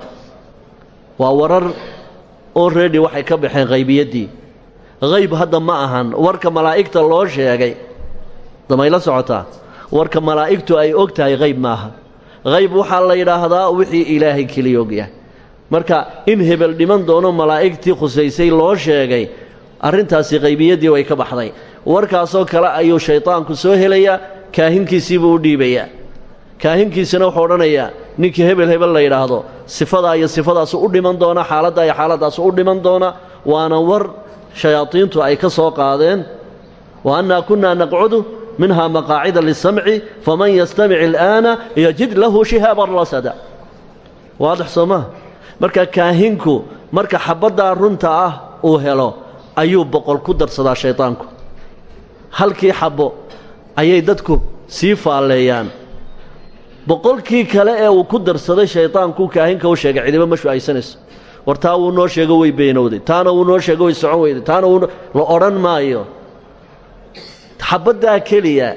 Waa warar already waxay ka baxeen qaybiyaddii. Hayb hadda ma ahan. Warka malaa'igta loo sheegay. Damayla socotaa? Warka malaa'igtu ay og tahay hayb maaha hayb waxaa la yidhaahdaa wixii ilaahay keliya ogyahay marka in hebel dhiman doono malaa'igtii khusaysay loo sheegay arrintaasi qaybiyaddii way ka baxday. Warkaasoo kale ayuu shaydaanku soo helayaa kaahinkiisiibuu u dhiibayaa. Kaahinkiisina wuxuu odhanayaa ninkii hebel hebel la yidhaahdo sifadaa iyo sifadaasu u dhiman doona xaaladdaa iyo xaaladaasu u dhiman doona waana war shayaadiintu ay ka soo qaadeen. Wa annaa kunnaa naqcudu minhaa maqaacida lisamci faman yastamic al'aana yajid lahu shihaaban rasada waadix soo maha marka kaahinku marka xabaddaa runta ah uu helo ayuu boqol ku darsadaa shaydaanku halkii xabbo ayay dadku sii faalleeyaan boqolkii kale ee uu ku darsaday shaydaanku kaahinka u sheegay cidiba ma shu'aysanayso. War taa wuu noo sheego way beenowday. Taana wuu noo sheego way socon weyday taana wuu la odhan maayo. Xabaddaa keliya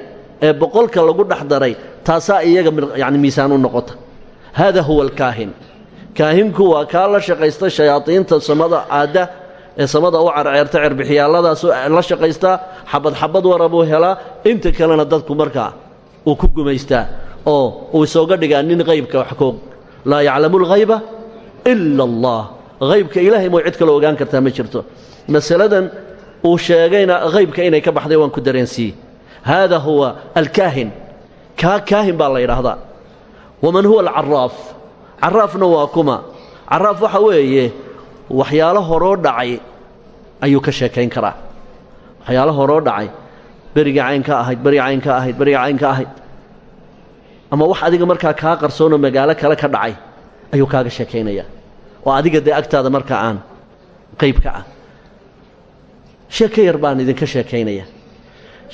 ee boqolka lagu dhex daray taasaa iyaga yacni miisaan u noqota. Haada huwa alkaahin kaahinku waa kaa la shaqaysta shayaadiinta samada aadda ee samada u carceerta cerbixiyaalladaasuu la shaqaystaa xabad xabad wara buu helaa inta kalena dadku markaa uu ku gumaystaa oo uu isooga dhigaa nin qaybka wax koog laa yaclamu alghayba ila allah. Haybka ilaahay moo cid kaloo ogaan kartaa ma jirto. Masaladan uu sheegayna haybka inay ka baxday waan ku dareensiiyey. Haada huwa alkaahin. Kaa kaahin baa la yidhaahdaa. Waman huwa alcaraaf caraafna waa kuma. Caraaf waxa weeye waxyaalo horoo dhacay ayuu ka sheekayn karaa. Waxyaalo horoo dhacay beriga cayn ka ahayd beriga cayn ka ahayd beriga cayn ka ahayd. Ama wax adiga markaa kaa qarsoonoo magaalo kale ka dhacay ayuu kaaga sheekaynayaa oo adiga dee agtaada markaa aan qayb ka ah sheeko yar baan idinka sheekaynaya.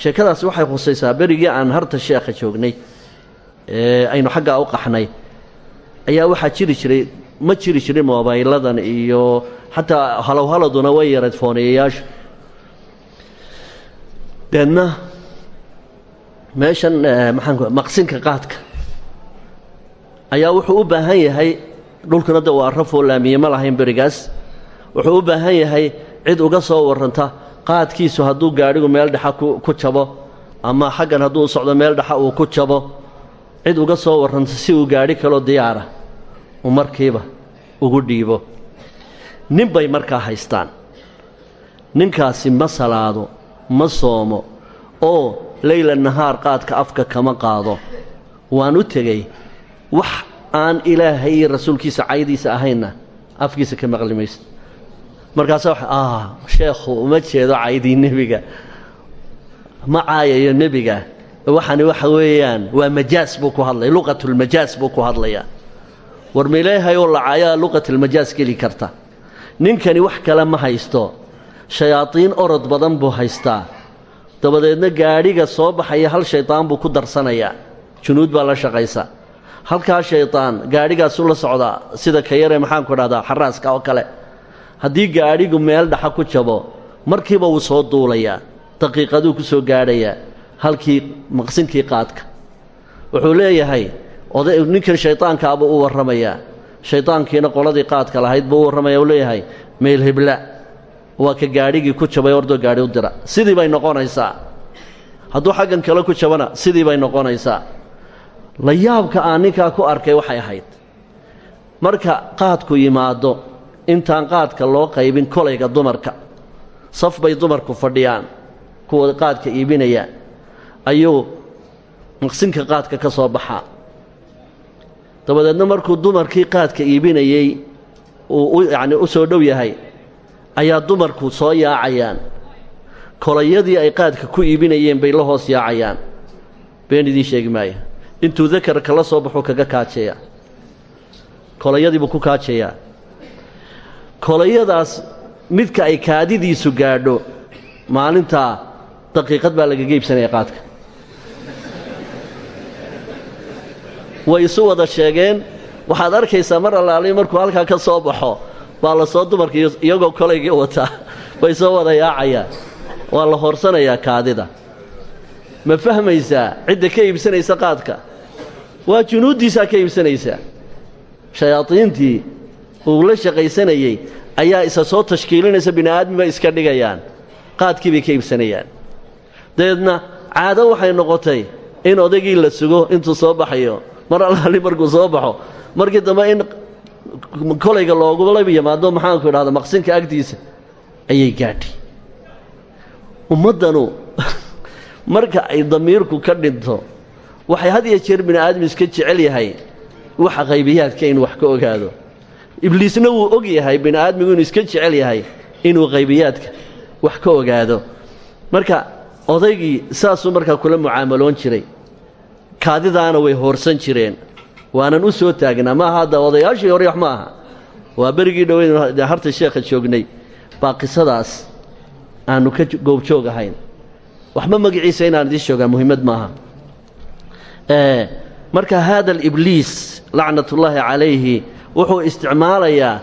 Sheekadaasi waxay khusaysaa berigii aan harta sheekha joognay ee aynu xaggaa u qaxnay ayaa waxaa jiri jiray ma jiri jirin mobayladan iyo xataa halowhaladuna way yareed fooneeyayaashu. Deedna meeshan maxaan maqsinka qaadka ayaa wuxuu u baahan yahay dhulkuna de waa rafoo laamiye ma lahayn berigaas wuxuu u baahan yahay cid uga soo warranta qaadkiisu hadduu gaadhigu meel dhexa ku jabo ama xaggan hadduu socdo meel dhexa uu ku jabo cid uga soo warranta si uu gaadhi kaloo diyaara uu markiiba ugu dhiibo. Nin bay markaa haystaan. Ninkaasi ma salaado ma soomo oo leyla nahaar qaadka afka kama qaado. Waan u tegey wax aan ilaahay iyo rasuulkiisa caydiisa ahaynna afkiisa ka maqli maysa markaasa wa ah sheekhu uma jeedo caydii nebiga. Ma caayayo nebiga waxani waxa weeyaan waa majaas buu ku hadlaya luqatulmajaas buu ku hadlayaa. War mileehayoo lacayaa luqatalmajaas geli karta. Ninkani wax kale ma haysto. Shayaadiin orod badan buu haystaa. Dabadeedna gaadhiga soo baxaya hal shaydaan buu ku darsanayaa. Junuud baa la shaqaysa. Halkaa shaydaan gaadhigaasuu la socdaa. Sida ka yaree maxaanku dhahdaa xaraaska oo kale. Haddii gaadhigu meel dhaxa ku jabo markiiba wuu soo duulayaa daqiiqaduu ku soo gaadhayaa halkii maqsinkii qaadka. Wuxuu leeyahay oday ninkan shaydaankaabuu u warramayaa. Shaydaankiina qoladii qaadka lahayd buu u warramaya u leeyahay meel hebla waa ka gaadhigii ku jabay ordoo gaadhi u dira. Sidii bay noqonaysaa. Hadduu xaggan kale ku jabana sidii bay noqonaysaa. La yaabka aan ninkaa ku arkay waxay ahayd. Marka qaadku yimaado intaan qaadka loo qaybin kolayga dumarka saf bay dumarku fadhiyaan kuwa qaadka iibinaya ayuu maqsinka qaadka ka soo baxaa dabadeedna markuu dumarkii qaadka iibinayey uu yacni u soo dhow yahay ayaa dumarku soo yaacayaan. Kolayadii ay qaadka ku iibinayeen bay la hoos yaacayaan. Been idiin sheegi maaya intuu dakarka la soo baxuu kaga kaajeeyaa kolayadiibuu ku kaajeeyaa kolayadaas midka ay kaadidiisu gaadho maalintaa daqiiqad baa lagaga iibsanaya qaadka way isu wada sheegeen. Waxaad arkaysaa mar allaaliy markuu halkaa ka soo baxo baa la soo dumarka iyagoo kolaygii wataa (laughs) bay soo wada yaacayaan. Waa la hoorsanayaa kaadida. Ma fahmaysaa? Cidda ka iibsanaysa qaadka. Waa junuuddiisaa ka iibsanaysaa. Shayaadiintii uu la shaqaysanayey ayaa isa soo tashkiilinaysa bini aadmiba iska dhigayaan. Qaadkii bay ka iibsanayaan. Dabeedna caado waxay noqotay in odaygii la sugo intuu soo baxayo mar allaali (laughs) markuu soo baxo. Markii dambe in kolayga loogula yimaado maxaanku idhahda maqsinka agtiisa? Ayay gaadhi. Ummaddanu (laughs) marka ay damiirku ka dhinto waxay had iyo jeer bini aadam iska jecel yahay waxa qaybiyaadka inuu wax ka ogaado. Ibliisna wuu og yahay bini aadmigu inuu iska jecel yahay inuu qaybiyaadka wax ka ogaado. Marka odaygii saasuu markaa kula mucaamaloon jiray kaadidaana way hoorsan jireen. Waanan u soo taagnaa maaha hadda odayaashii hore wax ma aha. Waa berigii dhoweyn harta sheekha joognay. Baa qisadaas aanu ka goobjoog ahayn. Waxba magaciisa inaan idiin sheogaa muhimmad maaha marka haada alibliis lacnatullaahi calayhi wuxuu isticmaalayaa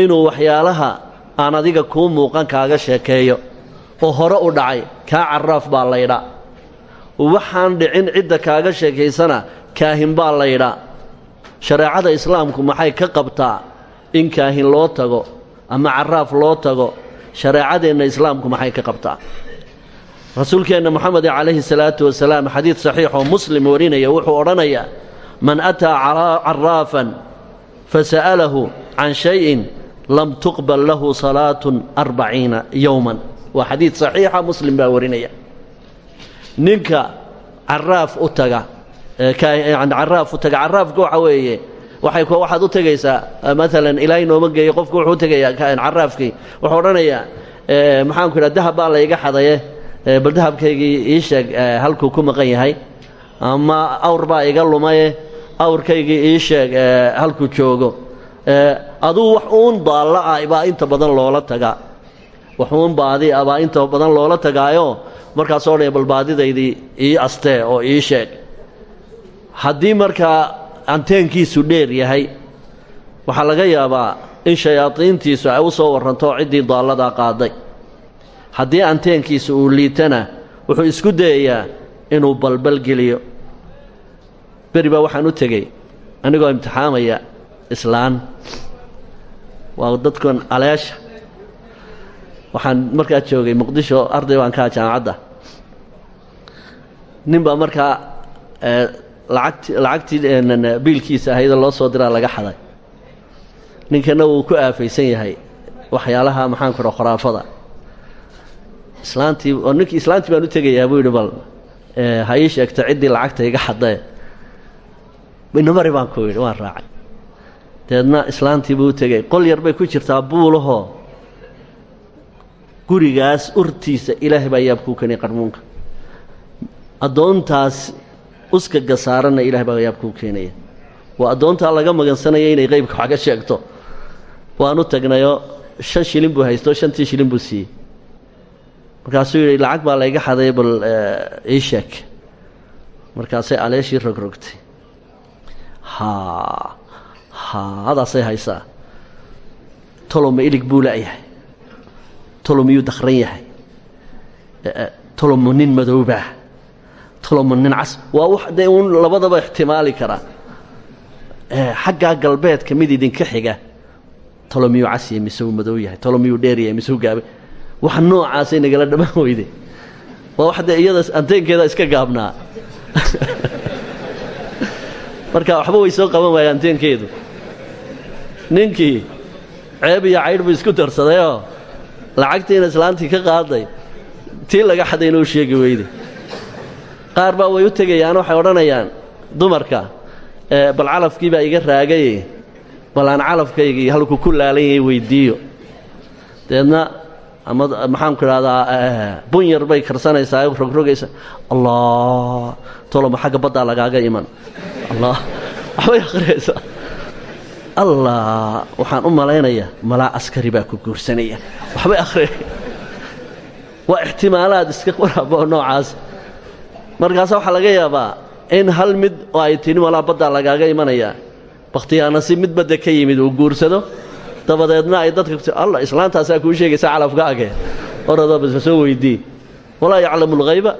inuu waxyaalaha aan adiga kuu muuqan kaaga sheekeeyo. Oo hore u dhacay kaa carraaf baa laydha waxaan dhicin cidda kaaga sheekaysana kaahin baa laydha shareecada islaamku maxay ka qabtaa in kaahin loo tago ama carraaf loo tago? Shareecadeenna islaamku maxay ka qabtaa? Rasuulkeenna moxamed calayhi salaatu wasalaam xadiid saxiixoo muslim warinaya wuxuu odhanayaa man ataa carraafan fasa'alahu can shayin lam tuqbal lahu salaatun arbaciina yowman waa xadiid saxiixa muslim baa warinaya ninka caraaf u taga caraaf u taga caraafka waxa weeye waxay waxaad u tegaysaa maalan ilaahay nooma geeyo qofku wuxuu u tegayaa caraafkii. Wuxuu odhanayaa maxaanku idhaha dahab baa layga xadaye bal dahabkaygii ii sheeg halkuu ku maqan yahay. Ama awr baa iga lumaye awrkaygii ii sheeg halkuu joogo. Aduu wax uun daalla ah baa inta badan loola tagaa. Wax uun baadi ah baa inta badan loola tagaayo markaasoo dhan bal baadidaydii ii astee oo ii sheeg. Haddii markaa anteenkiisu dheer yahay waxaa laga yaabaa in shayaadiintiisu ay u soo warranto ciddii daalladaa qaaday. Haddii anteenkiisa uu liitana wuxuu isku dayayaa inuu balbal geliyo. Beri baa waxaan u tegey anigoo imtixaamaya islaan. Waa dadkan aleesha waxaan markaa joogay muqdisho arday baan kaa jaamacadda nin baa markaa lacagti lacagtii biilkiisa ahaydoo loo soo diraa laga xaday. Ninkana wuu ku aafaysan yahay waxyaalaha maxaan ku dha khuraafada. Islaantii oo ninkii islaantii baan u tegayaa buu yidhi bal ha ii sheegto ciddii lacagta iga xadee inamari baan ku yidhi waan raacay. Dabeedna islaantii buu u tegay. Qol yar bay ku jirtaa buulahoo gurigaas urtiisa ilaahay baa yaab kuu keenay qarmuunka. Addoontaas uskaga saaranna ilahay baa yaab kuu keenaya. Waa addoontaa laga magansanaya inay qeybka wax ka sheegto. Waan u tagnayoo shan shilin buu haysto shantii shilin buu siiyey. Markaasuu yidhi lacag baa layga xaday bal ii sheeg. Markaasay aleeshii rogrogtay haa haa hadaasay haysaa. Toloma ilig buu la'yahay tolo miyuu dakran yahay tolomo nin madoobaa tolomo nin cas waa wax dee uun labadaba ixtimaali karaa xaggaa galbeedka mid idinka xiga tolo miyuu cas yahay mise uu madow yahay tolo miyuu dheer yahay mise uu gaabay. Wax noocaasay nagala dhammaan weyde. Waa wax dee iyada anteenkeeda iska gaabnaa. (laughs) Marka waxba way soo qaban waaya anteenkeedu ninkii ceeb iyo caydh buu isku darsadayoo lacagtiina islaantii ka qaaday tii laga xadayna u sheegi weyde qaar baa way u tegayaan waxay odhanayaan dumarka bal calafkii baa iga raagaye bal aan calafkaygii halku ku laalan yahay weyddiiyo dabeedna ama maxaanku idhahdaa bun yar bay karsanaysaa rogrogaysa allah toloma xagga baddaa lagaaga iman. Allah (laughs) waxbay akhriyaysaa allah waxaan u malaynayaa malaa askari baa ku guursanaya. Waxbay akhriyay waa ixtimaalaad iska quraaboo noocaas. Markaasa waxaa laga yaabaa in hal mid oo ay tini malaa baddaa lagaaga imanayaa bakhtiyaanasi mid badda ka yimid uu guursado dabadeedna ay dadka alla islaantaasaa kuu sheegaysa calafkaage oradoo basba soo weydii walaa yaclamu alghayba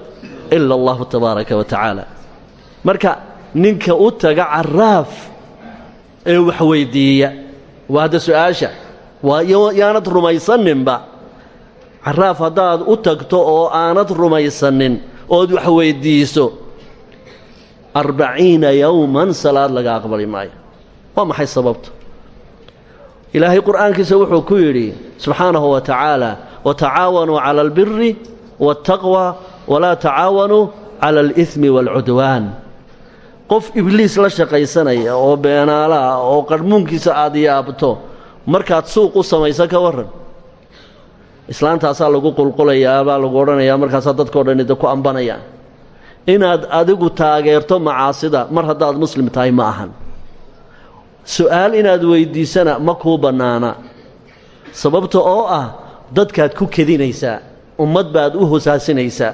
ila allahu tabaaraka wa tacaala. Marka ninka u taga caraaf ee wax weyddiiya waa hadda su'aasha. Waa yaanad rumaysaninba caraaf haddaad u tagto oo aanad rumaysanin ood wax weyddiiso arbaciina yowman salaad laga aqbali maayo. Waa maxay sababtu? Ilaahay qur'aankiisa wuxuu ku yidhi subxaanahu wa tacaala watacaawanuu cala albiri waاltaqwa walaa tacaawanuu cala alihmi waalcudwaan qof ibliis la shaqaysanaya oo beenaala ah oo qarhmuunkiisa aad yaabto markaad suuq u samayso ka warran. Islaantaasaa lagu qulqulayaa baa lagu odhanayaa markaasaa dadkao dhan ida ku ambanayaan inaad adigu taageerto macaasida mar haddaad muslim tahay ma ahan. Su'aal inaad weyddiisana ma kuu bannaana. Sababta oo ah dadkaad ku kedinaysaa ummad baad u hosaasinaysaa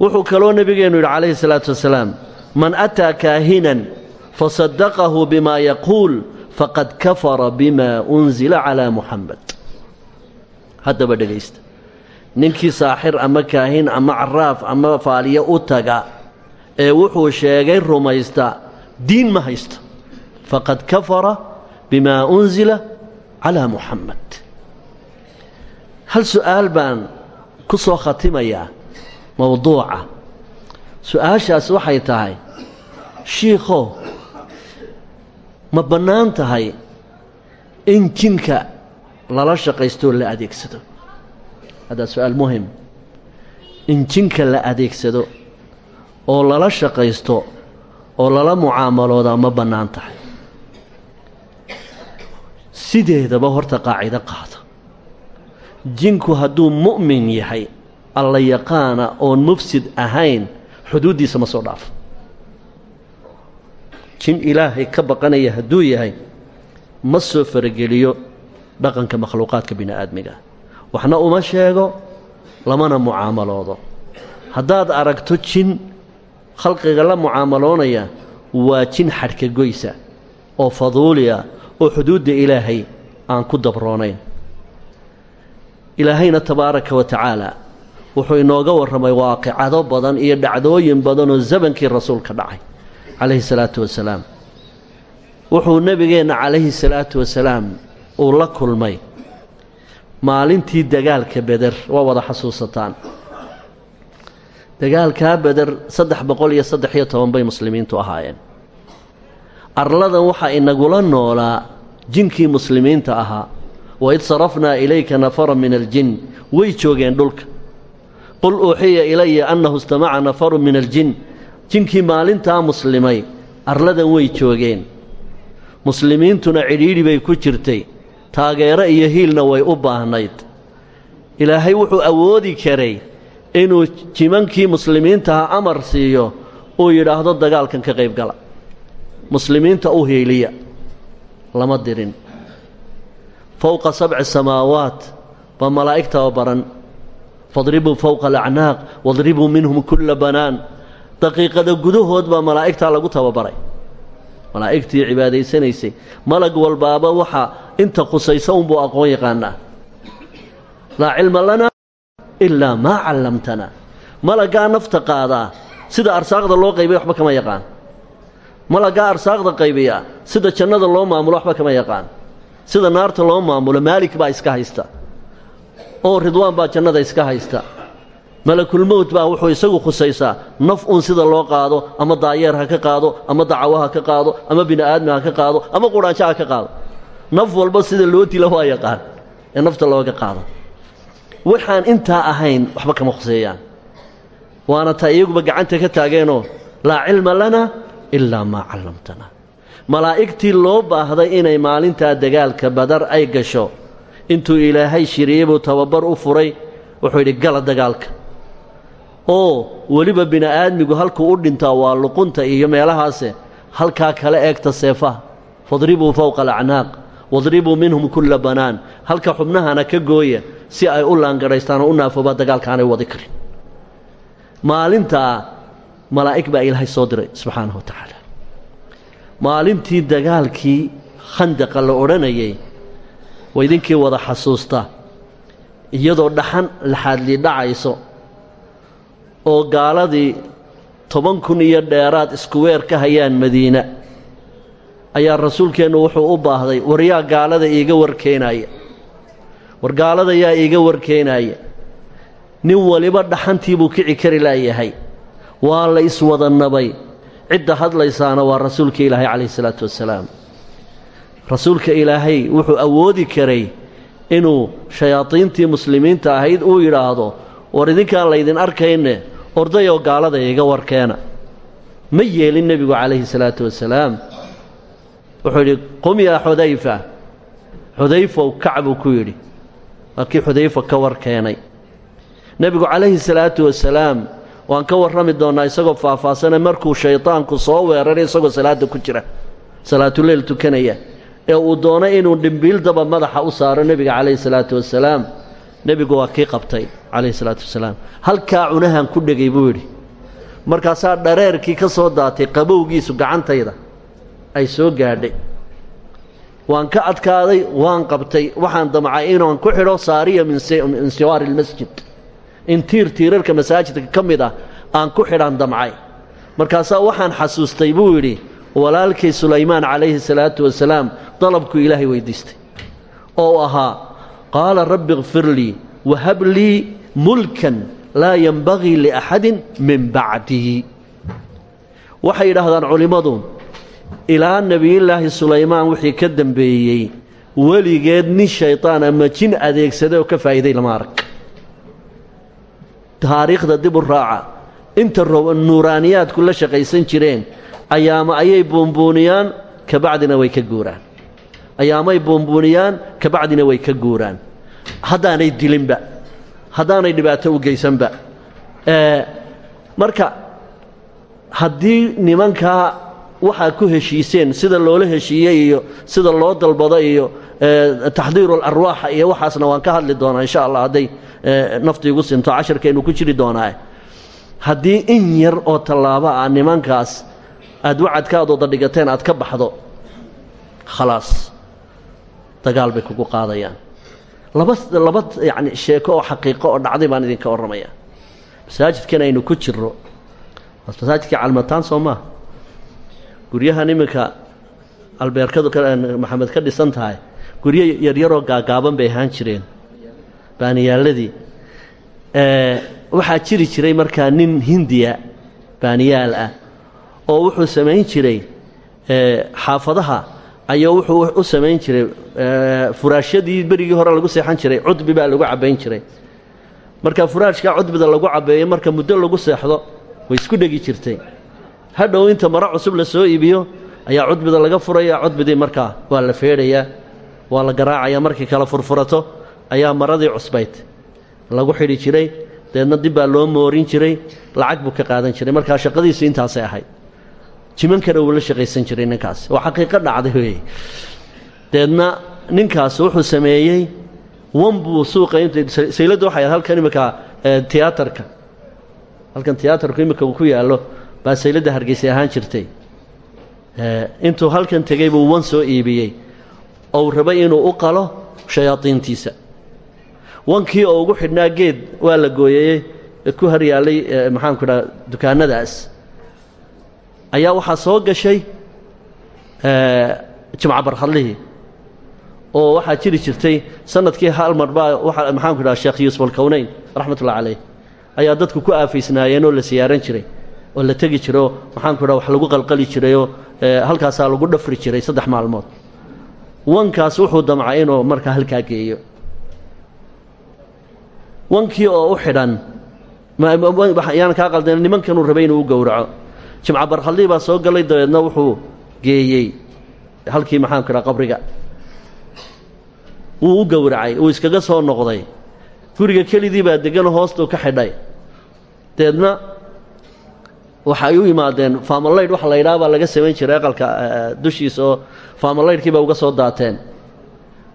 wuxuu kaloo nebigeennu yidhi calayhi salaatu wasalaam man ataa kaahinan fasaddaqahu bimaa yaquul faqad kafara bimaa unzila calaa muxamed haddaba dhegaysta. Ninkii saaxir ama kaahin ama caraaf ama faaliyo u taga ee wuxuu sheegay rumaysta diin ma haysto. Faqad kafara bimaa unzila calaa muxamed hal su'aal baan ku soo khatimayaa mowduuca su'aashaas waxay tahay shiikhow ma bannaan tahay in jinka lala shaqaystoo la adeegsado? Haddaa su'aal muhiim. In jinka la adeegsado oo lala shaqaysto oo lala mucaamaloodaa ma bannaan tahay. Sideedaba horta qaacido qaado. Jinku hadduu mu'min yahay alla yaqaana oon mufsid ahayn xuduuddiisa ma soo dhaafo jin ilaahay ka baqanaya hadduu yahay ma soo farageliyo dhaqanka makhluuqaadka bini aadmiga waxna uma sheego lamana mucaamaloodo. Haddaad aragto jin khalqiga la mucaamaloonaya waa jin xadhka goysa oo faduuliya oo xuduudda ilaahay aan ku dabroonayn ilaahayna tabaaraka wa tacaala wuxuu inooga warramay waaqicado badan iyo dhacdooyin badan oo zabankii rasuulka dhacay calayhi salaatu wasalaam. Wuxuu nebigeenna calayhi salaatu wasalaam uu la kulmay maalintii dagaalka beder waa wada xasuusataan. Dagaalkaa beder saddex boqol iyo saddex iyo toban bay muslimiintu ahaayeen. Arladan waxaa inagula noolaa jinkii muslimiinta ahaa waid sarafnaa ilayka nafara min aljin way joogeen dhulka qul uuxiya ilaya annahu istamaca nafaru min aljin. Jinkii maalintaa muslimay arladan way joogeen. Muslimiintuna cidhiidhi bay ku jirtay. Taageero iyo hiilna way u baahnayd. Ilaahay wuxuu awoodi karay inuu jimankii muslimiintaha amar siiyo uu yidhaahdo dagaalkan ka qayb gala. Muslimiinta u hiiliya. Lama dirin. Fowqa sabci samaawaat baa malaa'ig tababaran fadribuu fowqa alacnaaq wadribuu minhum kulla banaan daqiiqada gudahood baa malaa'igtaa lagu tababaray malaa'igtii cibaadaysanaysay malag walbaaba waxaa inta khusaysa unbuu aqoon yaqaanaa laa cilma lanaa ilaa maa callamtanaa malaggaa nafta qaadaa sida arsaaqda loo qaybay waxba kama yaqaan malaggaa arsaaqda qaybiyaa sida jannada loo maamulo waxba kama yaqaan sida naarta loo maamulo maalik baa iska haysta oo ridwaan baa jannada iska haysta. Malakulmowt baa wuxuu isagu khusaysaa naf uun sida loo qaado ama daayeer ha ka qaado ama dacawo ka qaado ama bini'aadmi ha ka qaado ama qudhaansho ha ka qaado. Naf walba sida loo dila waa yaqaan ee nafta looga qaado. Waxaan intaa ahayn waxba kama khuseeyaan waana taa iyaguba gacanta ka taageenoo laa cilma lana ilaa maa callamtana. Malaa'igtii loo baahday inay maalintaa dagaalka badar ay gasho intuu ilaahay shiriyey tababar u furay wuxuu yidhi gala dagaalka. Oo weliba bini'aadmigu halkuu u dhintaa waa luqunta iyo meelahaase halkaa kala eegta seefaha. Fadribuu fowqa alacnaaq wadribuu minhum kulla banaan. Halka xubnahana ka gooya si ay u laangadhaystaan oo u naafoobaa dagaalka aanay wadi karin. Maalintaa malaa'ig baa ilaahay soo diray subxaanahu wa tacaala. Maalintii dagaalkii khandaqa la odhanayay waa idinkii wada xasuusta. Iyadoo dhaxan laxaadli dhacayso. Oo gaaladii toban kun iyo dheeraad iskuweer ka hayaan madiina. Ayaa rasuulkeennu wuxuu u baahday war yaa gaalada iiga warkeenaaya war gaalada yaa iiga warkeenaaya nin waliba dhaxantii buu kici kari laayahay. Waa la iswada nabay cidda hadlaysaana waa rasuulka ilaahay calayhi salaatu wasalaam rasuulka ilaahay wuxuu awoodi karay inuu shayaadiintii muslimiinta ahayd uu yidhaahdo war idinkaan laydin arkayne ordayoo gaalada iiga warkeena. Ma yeelin nebigu calayhi salaatu wasalaam. Wuxuu yidhi qum yaa xudayfa. Xudayfow kac buu ku yidhi waa xudayfa ka war keenay. Nebigu calayhi salaatu wasalaam waan ka warrami doonnaa isagoo faahfaahsane markuu shaydaanku soo weeraray isagoo salaadda ku jira. Salaatuleyl tukanaya ee uu doonay inuu dhimbiildaba madaxa u saaro nebiga calayhi salaatu wasalaam nebigu waa kii qabtay calayhi salaatu wasalaam. Halkaa cunahan ku dhegay buu yidhi. Markaasaa dhareerkii ka soo daatay qabowgiisu gacantayda ay soo gaadhay. Waan ka adkaaday waan qabtay waxaan damcay inaan ku xidho saariya min siwaari ilmasjid in tiir tiirarka masaajidka ka mid ah aan ku xidhaan damcay. Markaasaa waxaan xasuustay buu yidhi walaalkay sulaymaan calayhi salaatu wasalaam dalabkuu ilaahay weyddiistay oo ahaa qaala rabbi ikfir lii wahab lii mulkan laa yenbagii liaxadin min bacdii waxay yidhaahdaan culimmadu ilaa nebiyullaahi sulaymaan wixii ka dembeeyey weligeed nin shaydaan ama jin adeegsaday oo ka faa'iiday lama arag. Taariikhda dib u raaca inta nuuraaniyaadku la shaqaysan jireen ayaama ayay buunbuuniyaan kabacdina way ka guuraan. Ayaamay buunbuuniyaan kabacdina way ka guuraan. Haddaanay dilinba haddaanay dhibaato u geysanba. Marka haddii nimankaa waxaa ku heshiiseen sida loola heshiiyey iyo sida loo dalbado iyo taxdiiru alarwaaxa iyo waxaasna waan ka hadli doonaa insha allah hadday nafti igu sinto casharkaynu ku jiri doonaa. Haddii in yar oo tallaabo ah nimankaas aad wacadkaad dhigateen aad ka baxdo khalaas dagaal bay kugu qaadayaan. Laba laba yacni sheeko oo xaqiiqo oo dhacday baan idinka warramayaa. Masaajidkan aynu ku jirro. Masaajidkii calmataan soo maa guryahan iminka albeerkadu maxamed ka dhisan tahay guryo yaryaroo gaagaaban bay ahaan jireen. Baaniyaaladii waxaa jiri jiray markaa nin hindiya baaniyaal ah oo wuxuu samayn jiray xaafadaha ayaa wuxuu u samayn jiray furaashyadii berigii hore lagu seexan jiray cudbi baa lagu cabbayn jiray. Marka furaashkaa cudbida lagu cabbeeyo marka muddo lagu seexdo way isku dhegi jirtay. Hadhow inta maro cusub la soo iibiyo ayaa cudbida laga furaya cudbidii markaa waa la feedhayaa waa la garaacayaa markii kala furfurato ayaa maradii cusbayd lagu xidhi jiray. Deedna dib baa loo moorin jiray lacag buu ka qaadan jiray. Markaa shaqadiisu intaasay ahayd jimankana wuu la shaqaysan jiray ninkaas. Waa xaqiiqo dhacday weeye. Deedna ninkaas wuxuu sameeyey wan buu suuqa int sayladda waxay halkan iminka tiyaatarka. Halkan tiyaatarku iminka uu ku yaallo baa sayladda hargeysay ahaan jirtay. Intuu halkan tegey buu wan soo iibiyey. Ou rabay inuu u qalo shayaadiintiisa. Wankii oo ugu xidhnaa geed waa la gooyeyey ku har yaallay maxaanku dhaha dukaanadaas ayaa waxaa soo gashay jimca barkhadlihii oo waxaa jiri jirtay sannadkii hal mar baa waa maxaanku dhaha sheekh yuusuf alkownayn raxmatullahi calayh ayaa dadku ku aafaysnaayeen oo la siyaaran jiray oo la tegi jirayoo maxaanku dhaha wax lagu qalqali jirayoo halkaasaa lagu dhafri jiray saddex maalmood. Wankaas wuxuu damcay inuu markaa halkaa geeyo. Wankii oo u xidhan yaan kaa qaldan nimankanuu rabay inuu gowraco jimca barkhaldii baa soo galay dabeedna wuxuu geeyey. Halkii maxaanku dhaha qabriga. Wuu u gowracay uu iskaga soo noqday. Guriga kelidii baa degan hoostuu ka xidhay. Deedna waxay u yimaadeen faamalaydh waxa la yidhaha baa laga samayn jiray aqalka dushiisa oo faamalaydhkiiba uga soo daateen.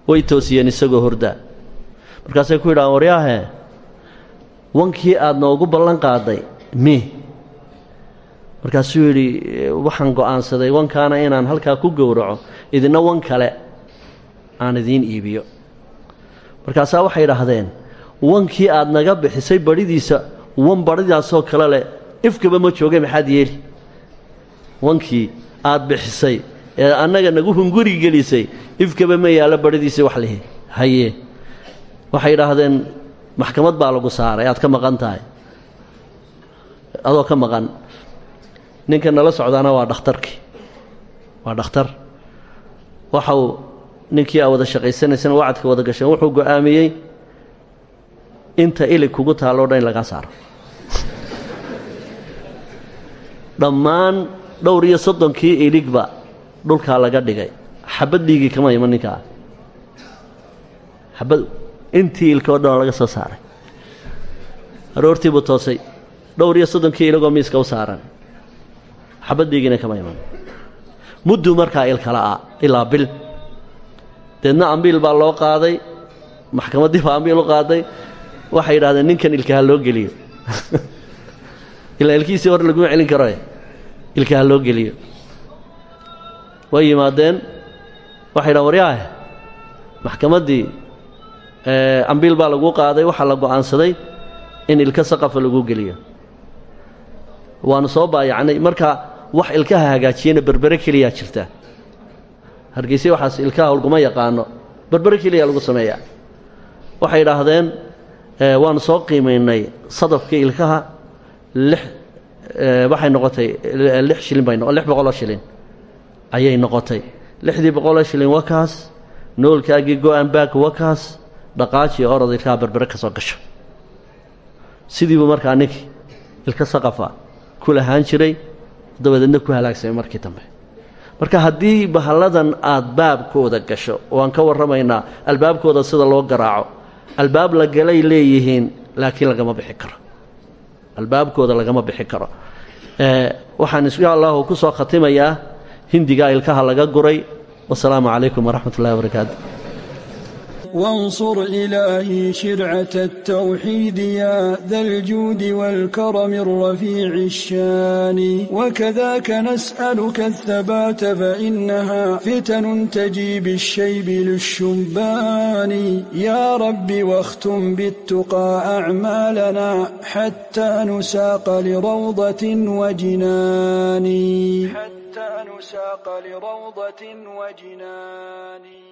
Way toosiyeen isagoo horda markaasay ku yidhahaan waryaahe wankii aad noogu ballan qaaday mi markaasuu yidhi waxaan go'aansaday wankaana inaan halkaa ku gowraco idina wan kale aan idiin iibiyo. Markaasaa waxay idhaahdeen wankii aad naga bixisay badhidiisa wan badhidaasoo kale leh ifkaba ma joogay maxaad yeeli? Wankii aad bixisay ee annaga nagu hunguri gelisay ifkaba ma yaallo badhidiisii wax lihi. Haye waxay idhaahdeen maxkamad baa lagu saaray aad ka maqan tahay. Adoo ka maqan ninka nala socdaana waa dhakhtarkii. Waa dhakhtar. Waxau ninkii aa wada shaqaysanaysana wacadka wada gasheen wuxuu go'aamiyey inta ilig kugu taalloo dhan in lagaa saaro. Dhammaan dhowr iyo soddonkii iligba dhulkaa laga dhigay. Xabad dhiigii kama iman ninkaa. Xabad intii ilka oo laga soo saaray. Aroortii buu toosay. Dhowr iyo soddonkii iligoo miiska u saaran xabad dhiigiina kama iman. Mudduu markaa ilkala'a ilaa bil. Deedna ambiil baa loo qaaday maxkamaddii baa ambiil u qaaday. Waxay yidhahdeen ninkan ilkaha loo geliyo. (laughs) Ilaa ilkiisii hore laguma celin karoe ilkaha loo geliyo. Way yimaadeen. Waxay dhahan waryaahe maxkamaddii ambiil baa lagu qaaday. Waxaa la go'aansaday in ilka saqafa lagu geliyo. Waanu soo baayacnay. Marka wax ilkaha hagaajiyana berbere keliyaa jirta. Hargeyse waxaas ilkaha laguma yaqaano. Berbere keliya lagu sameeyaa. Waxay idhaahdeen waanu soo qiimaynay sadafkii ilkaha lix waxay noqotay lix shilin bay lix boqoloo shilin. Ayay noqotay. Lixdii boqoloo shilin waa kaas. Noolkaagii go-an baak waa kaas. Dhaqaaji orod ilkaha berbere ka soo gasho. Sidiibuu markaa ninkii ilka saqafa ku lahaan jiray dabadeedna ku halaagsamay markii dambe. Marka haddii bahalladan aad baabkooda gasho waan ka warramaynaa albaabkooda sida loo garaaco albaab la galay leeyihiin laakiin lagama bixi karo. Albaabkooda lagama bixi karo. Waxaan insha allahu ku soo khatimayaa hindigaa ilkaha laga guray. Wasalaamu calaykum waraxmat ullahi wabarakaatu وانصر إلهي شرعة التوحيد يا ذا الجود والكرم الرفيع الشان وكذاك نسألك الثبات فإنها فتن تجي بالشيب للشبان يا رب واختم بالتقى أعمالنا حتى نساق لروضة وجنان حتى نساق لروضة وجنان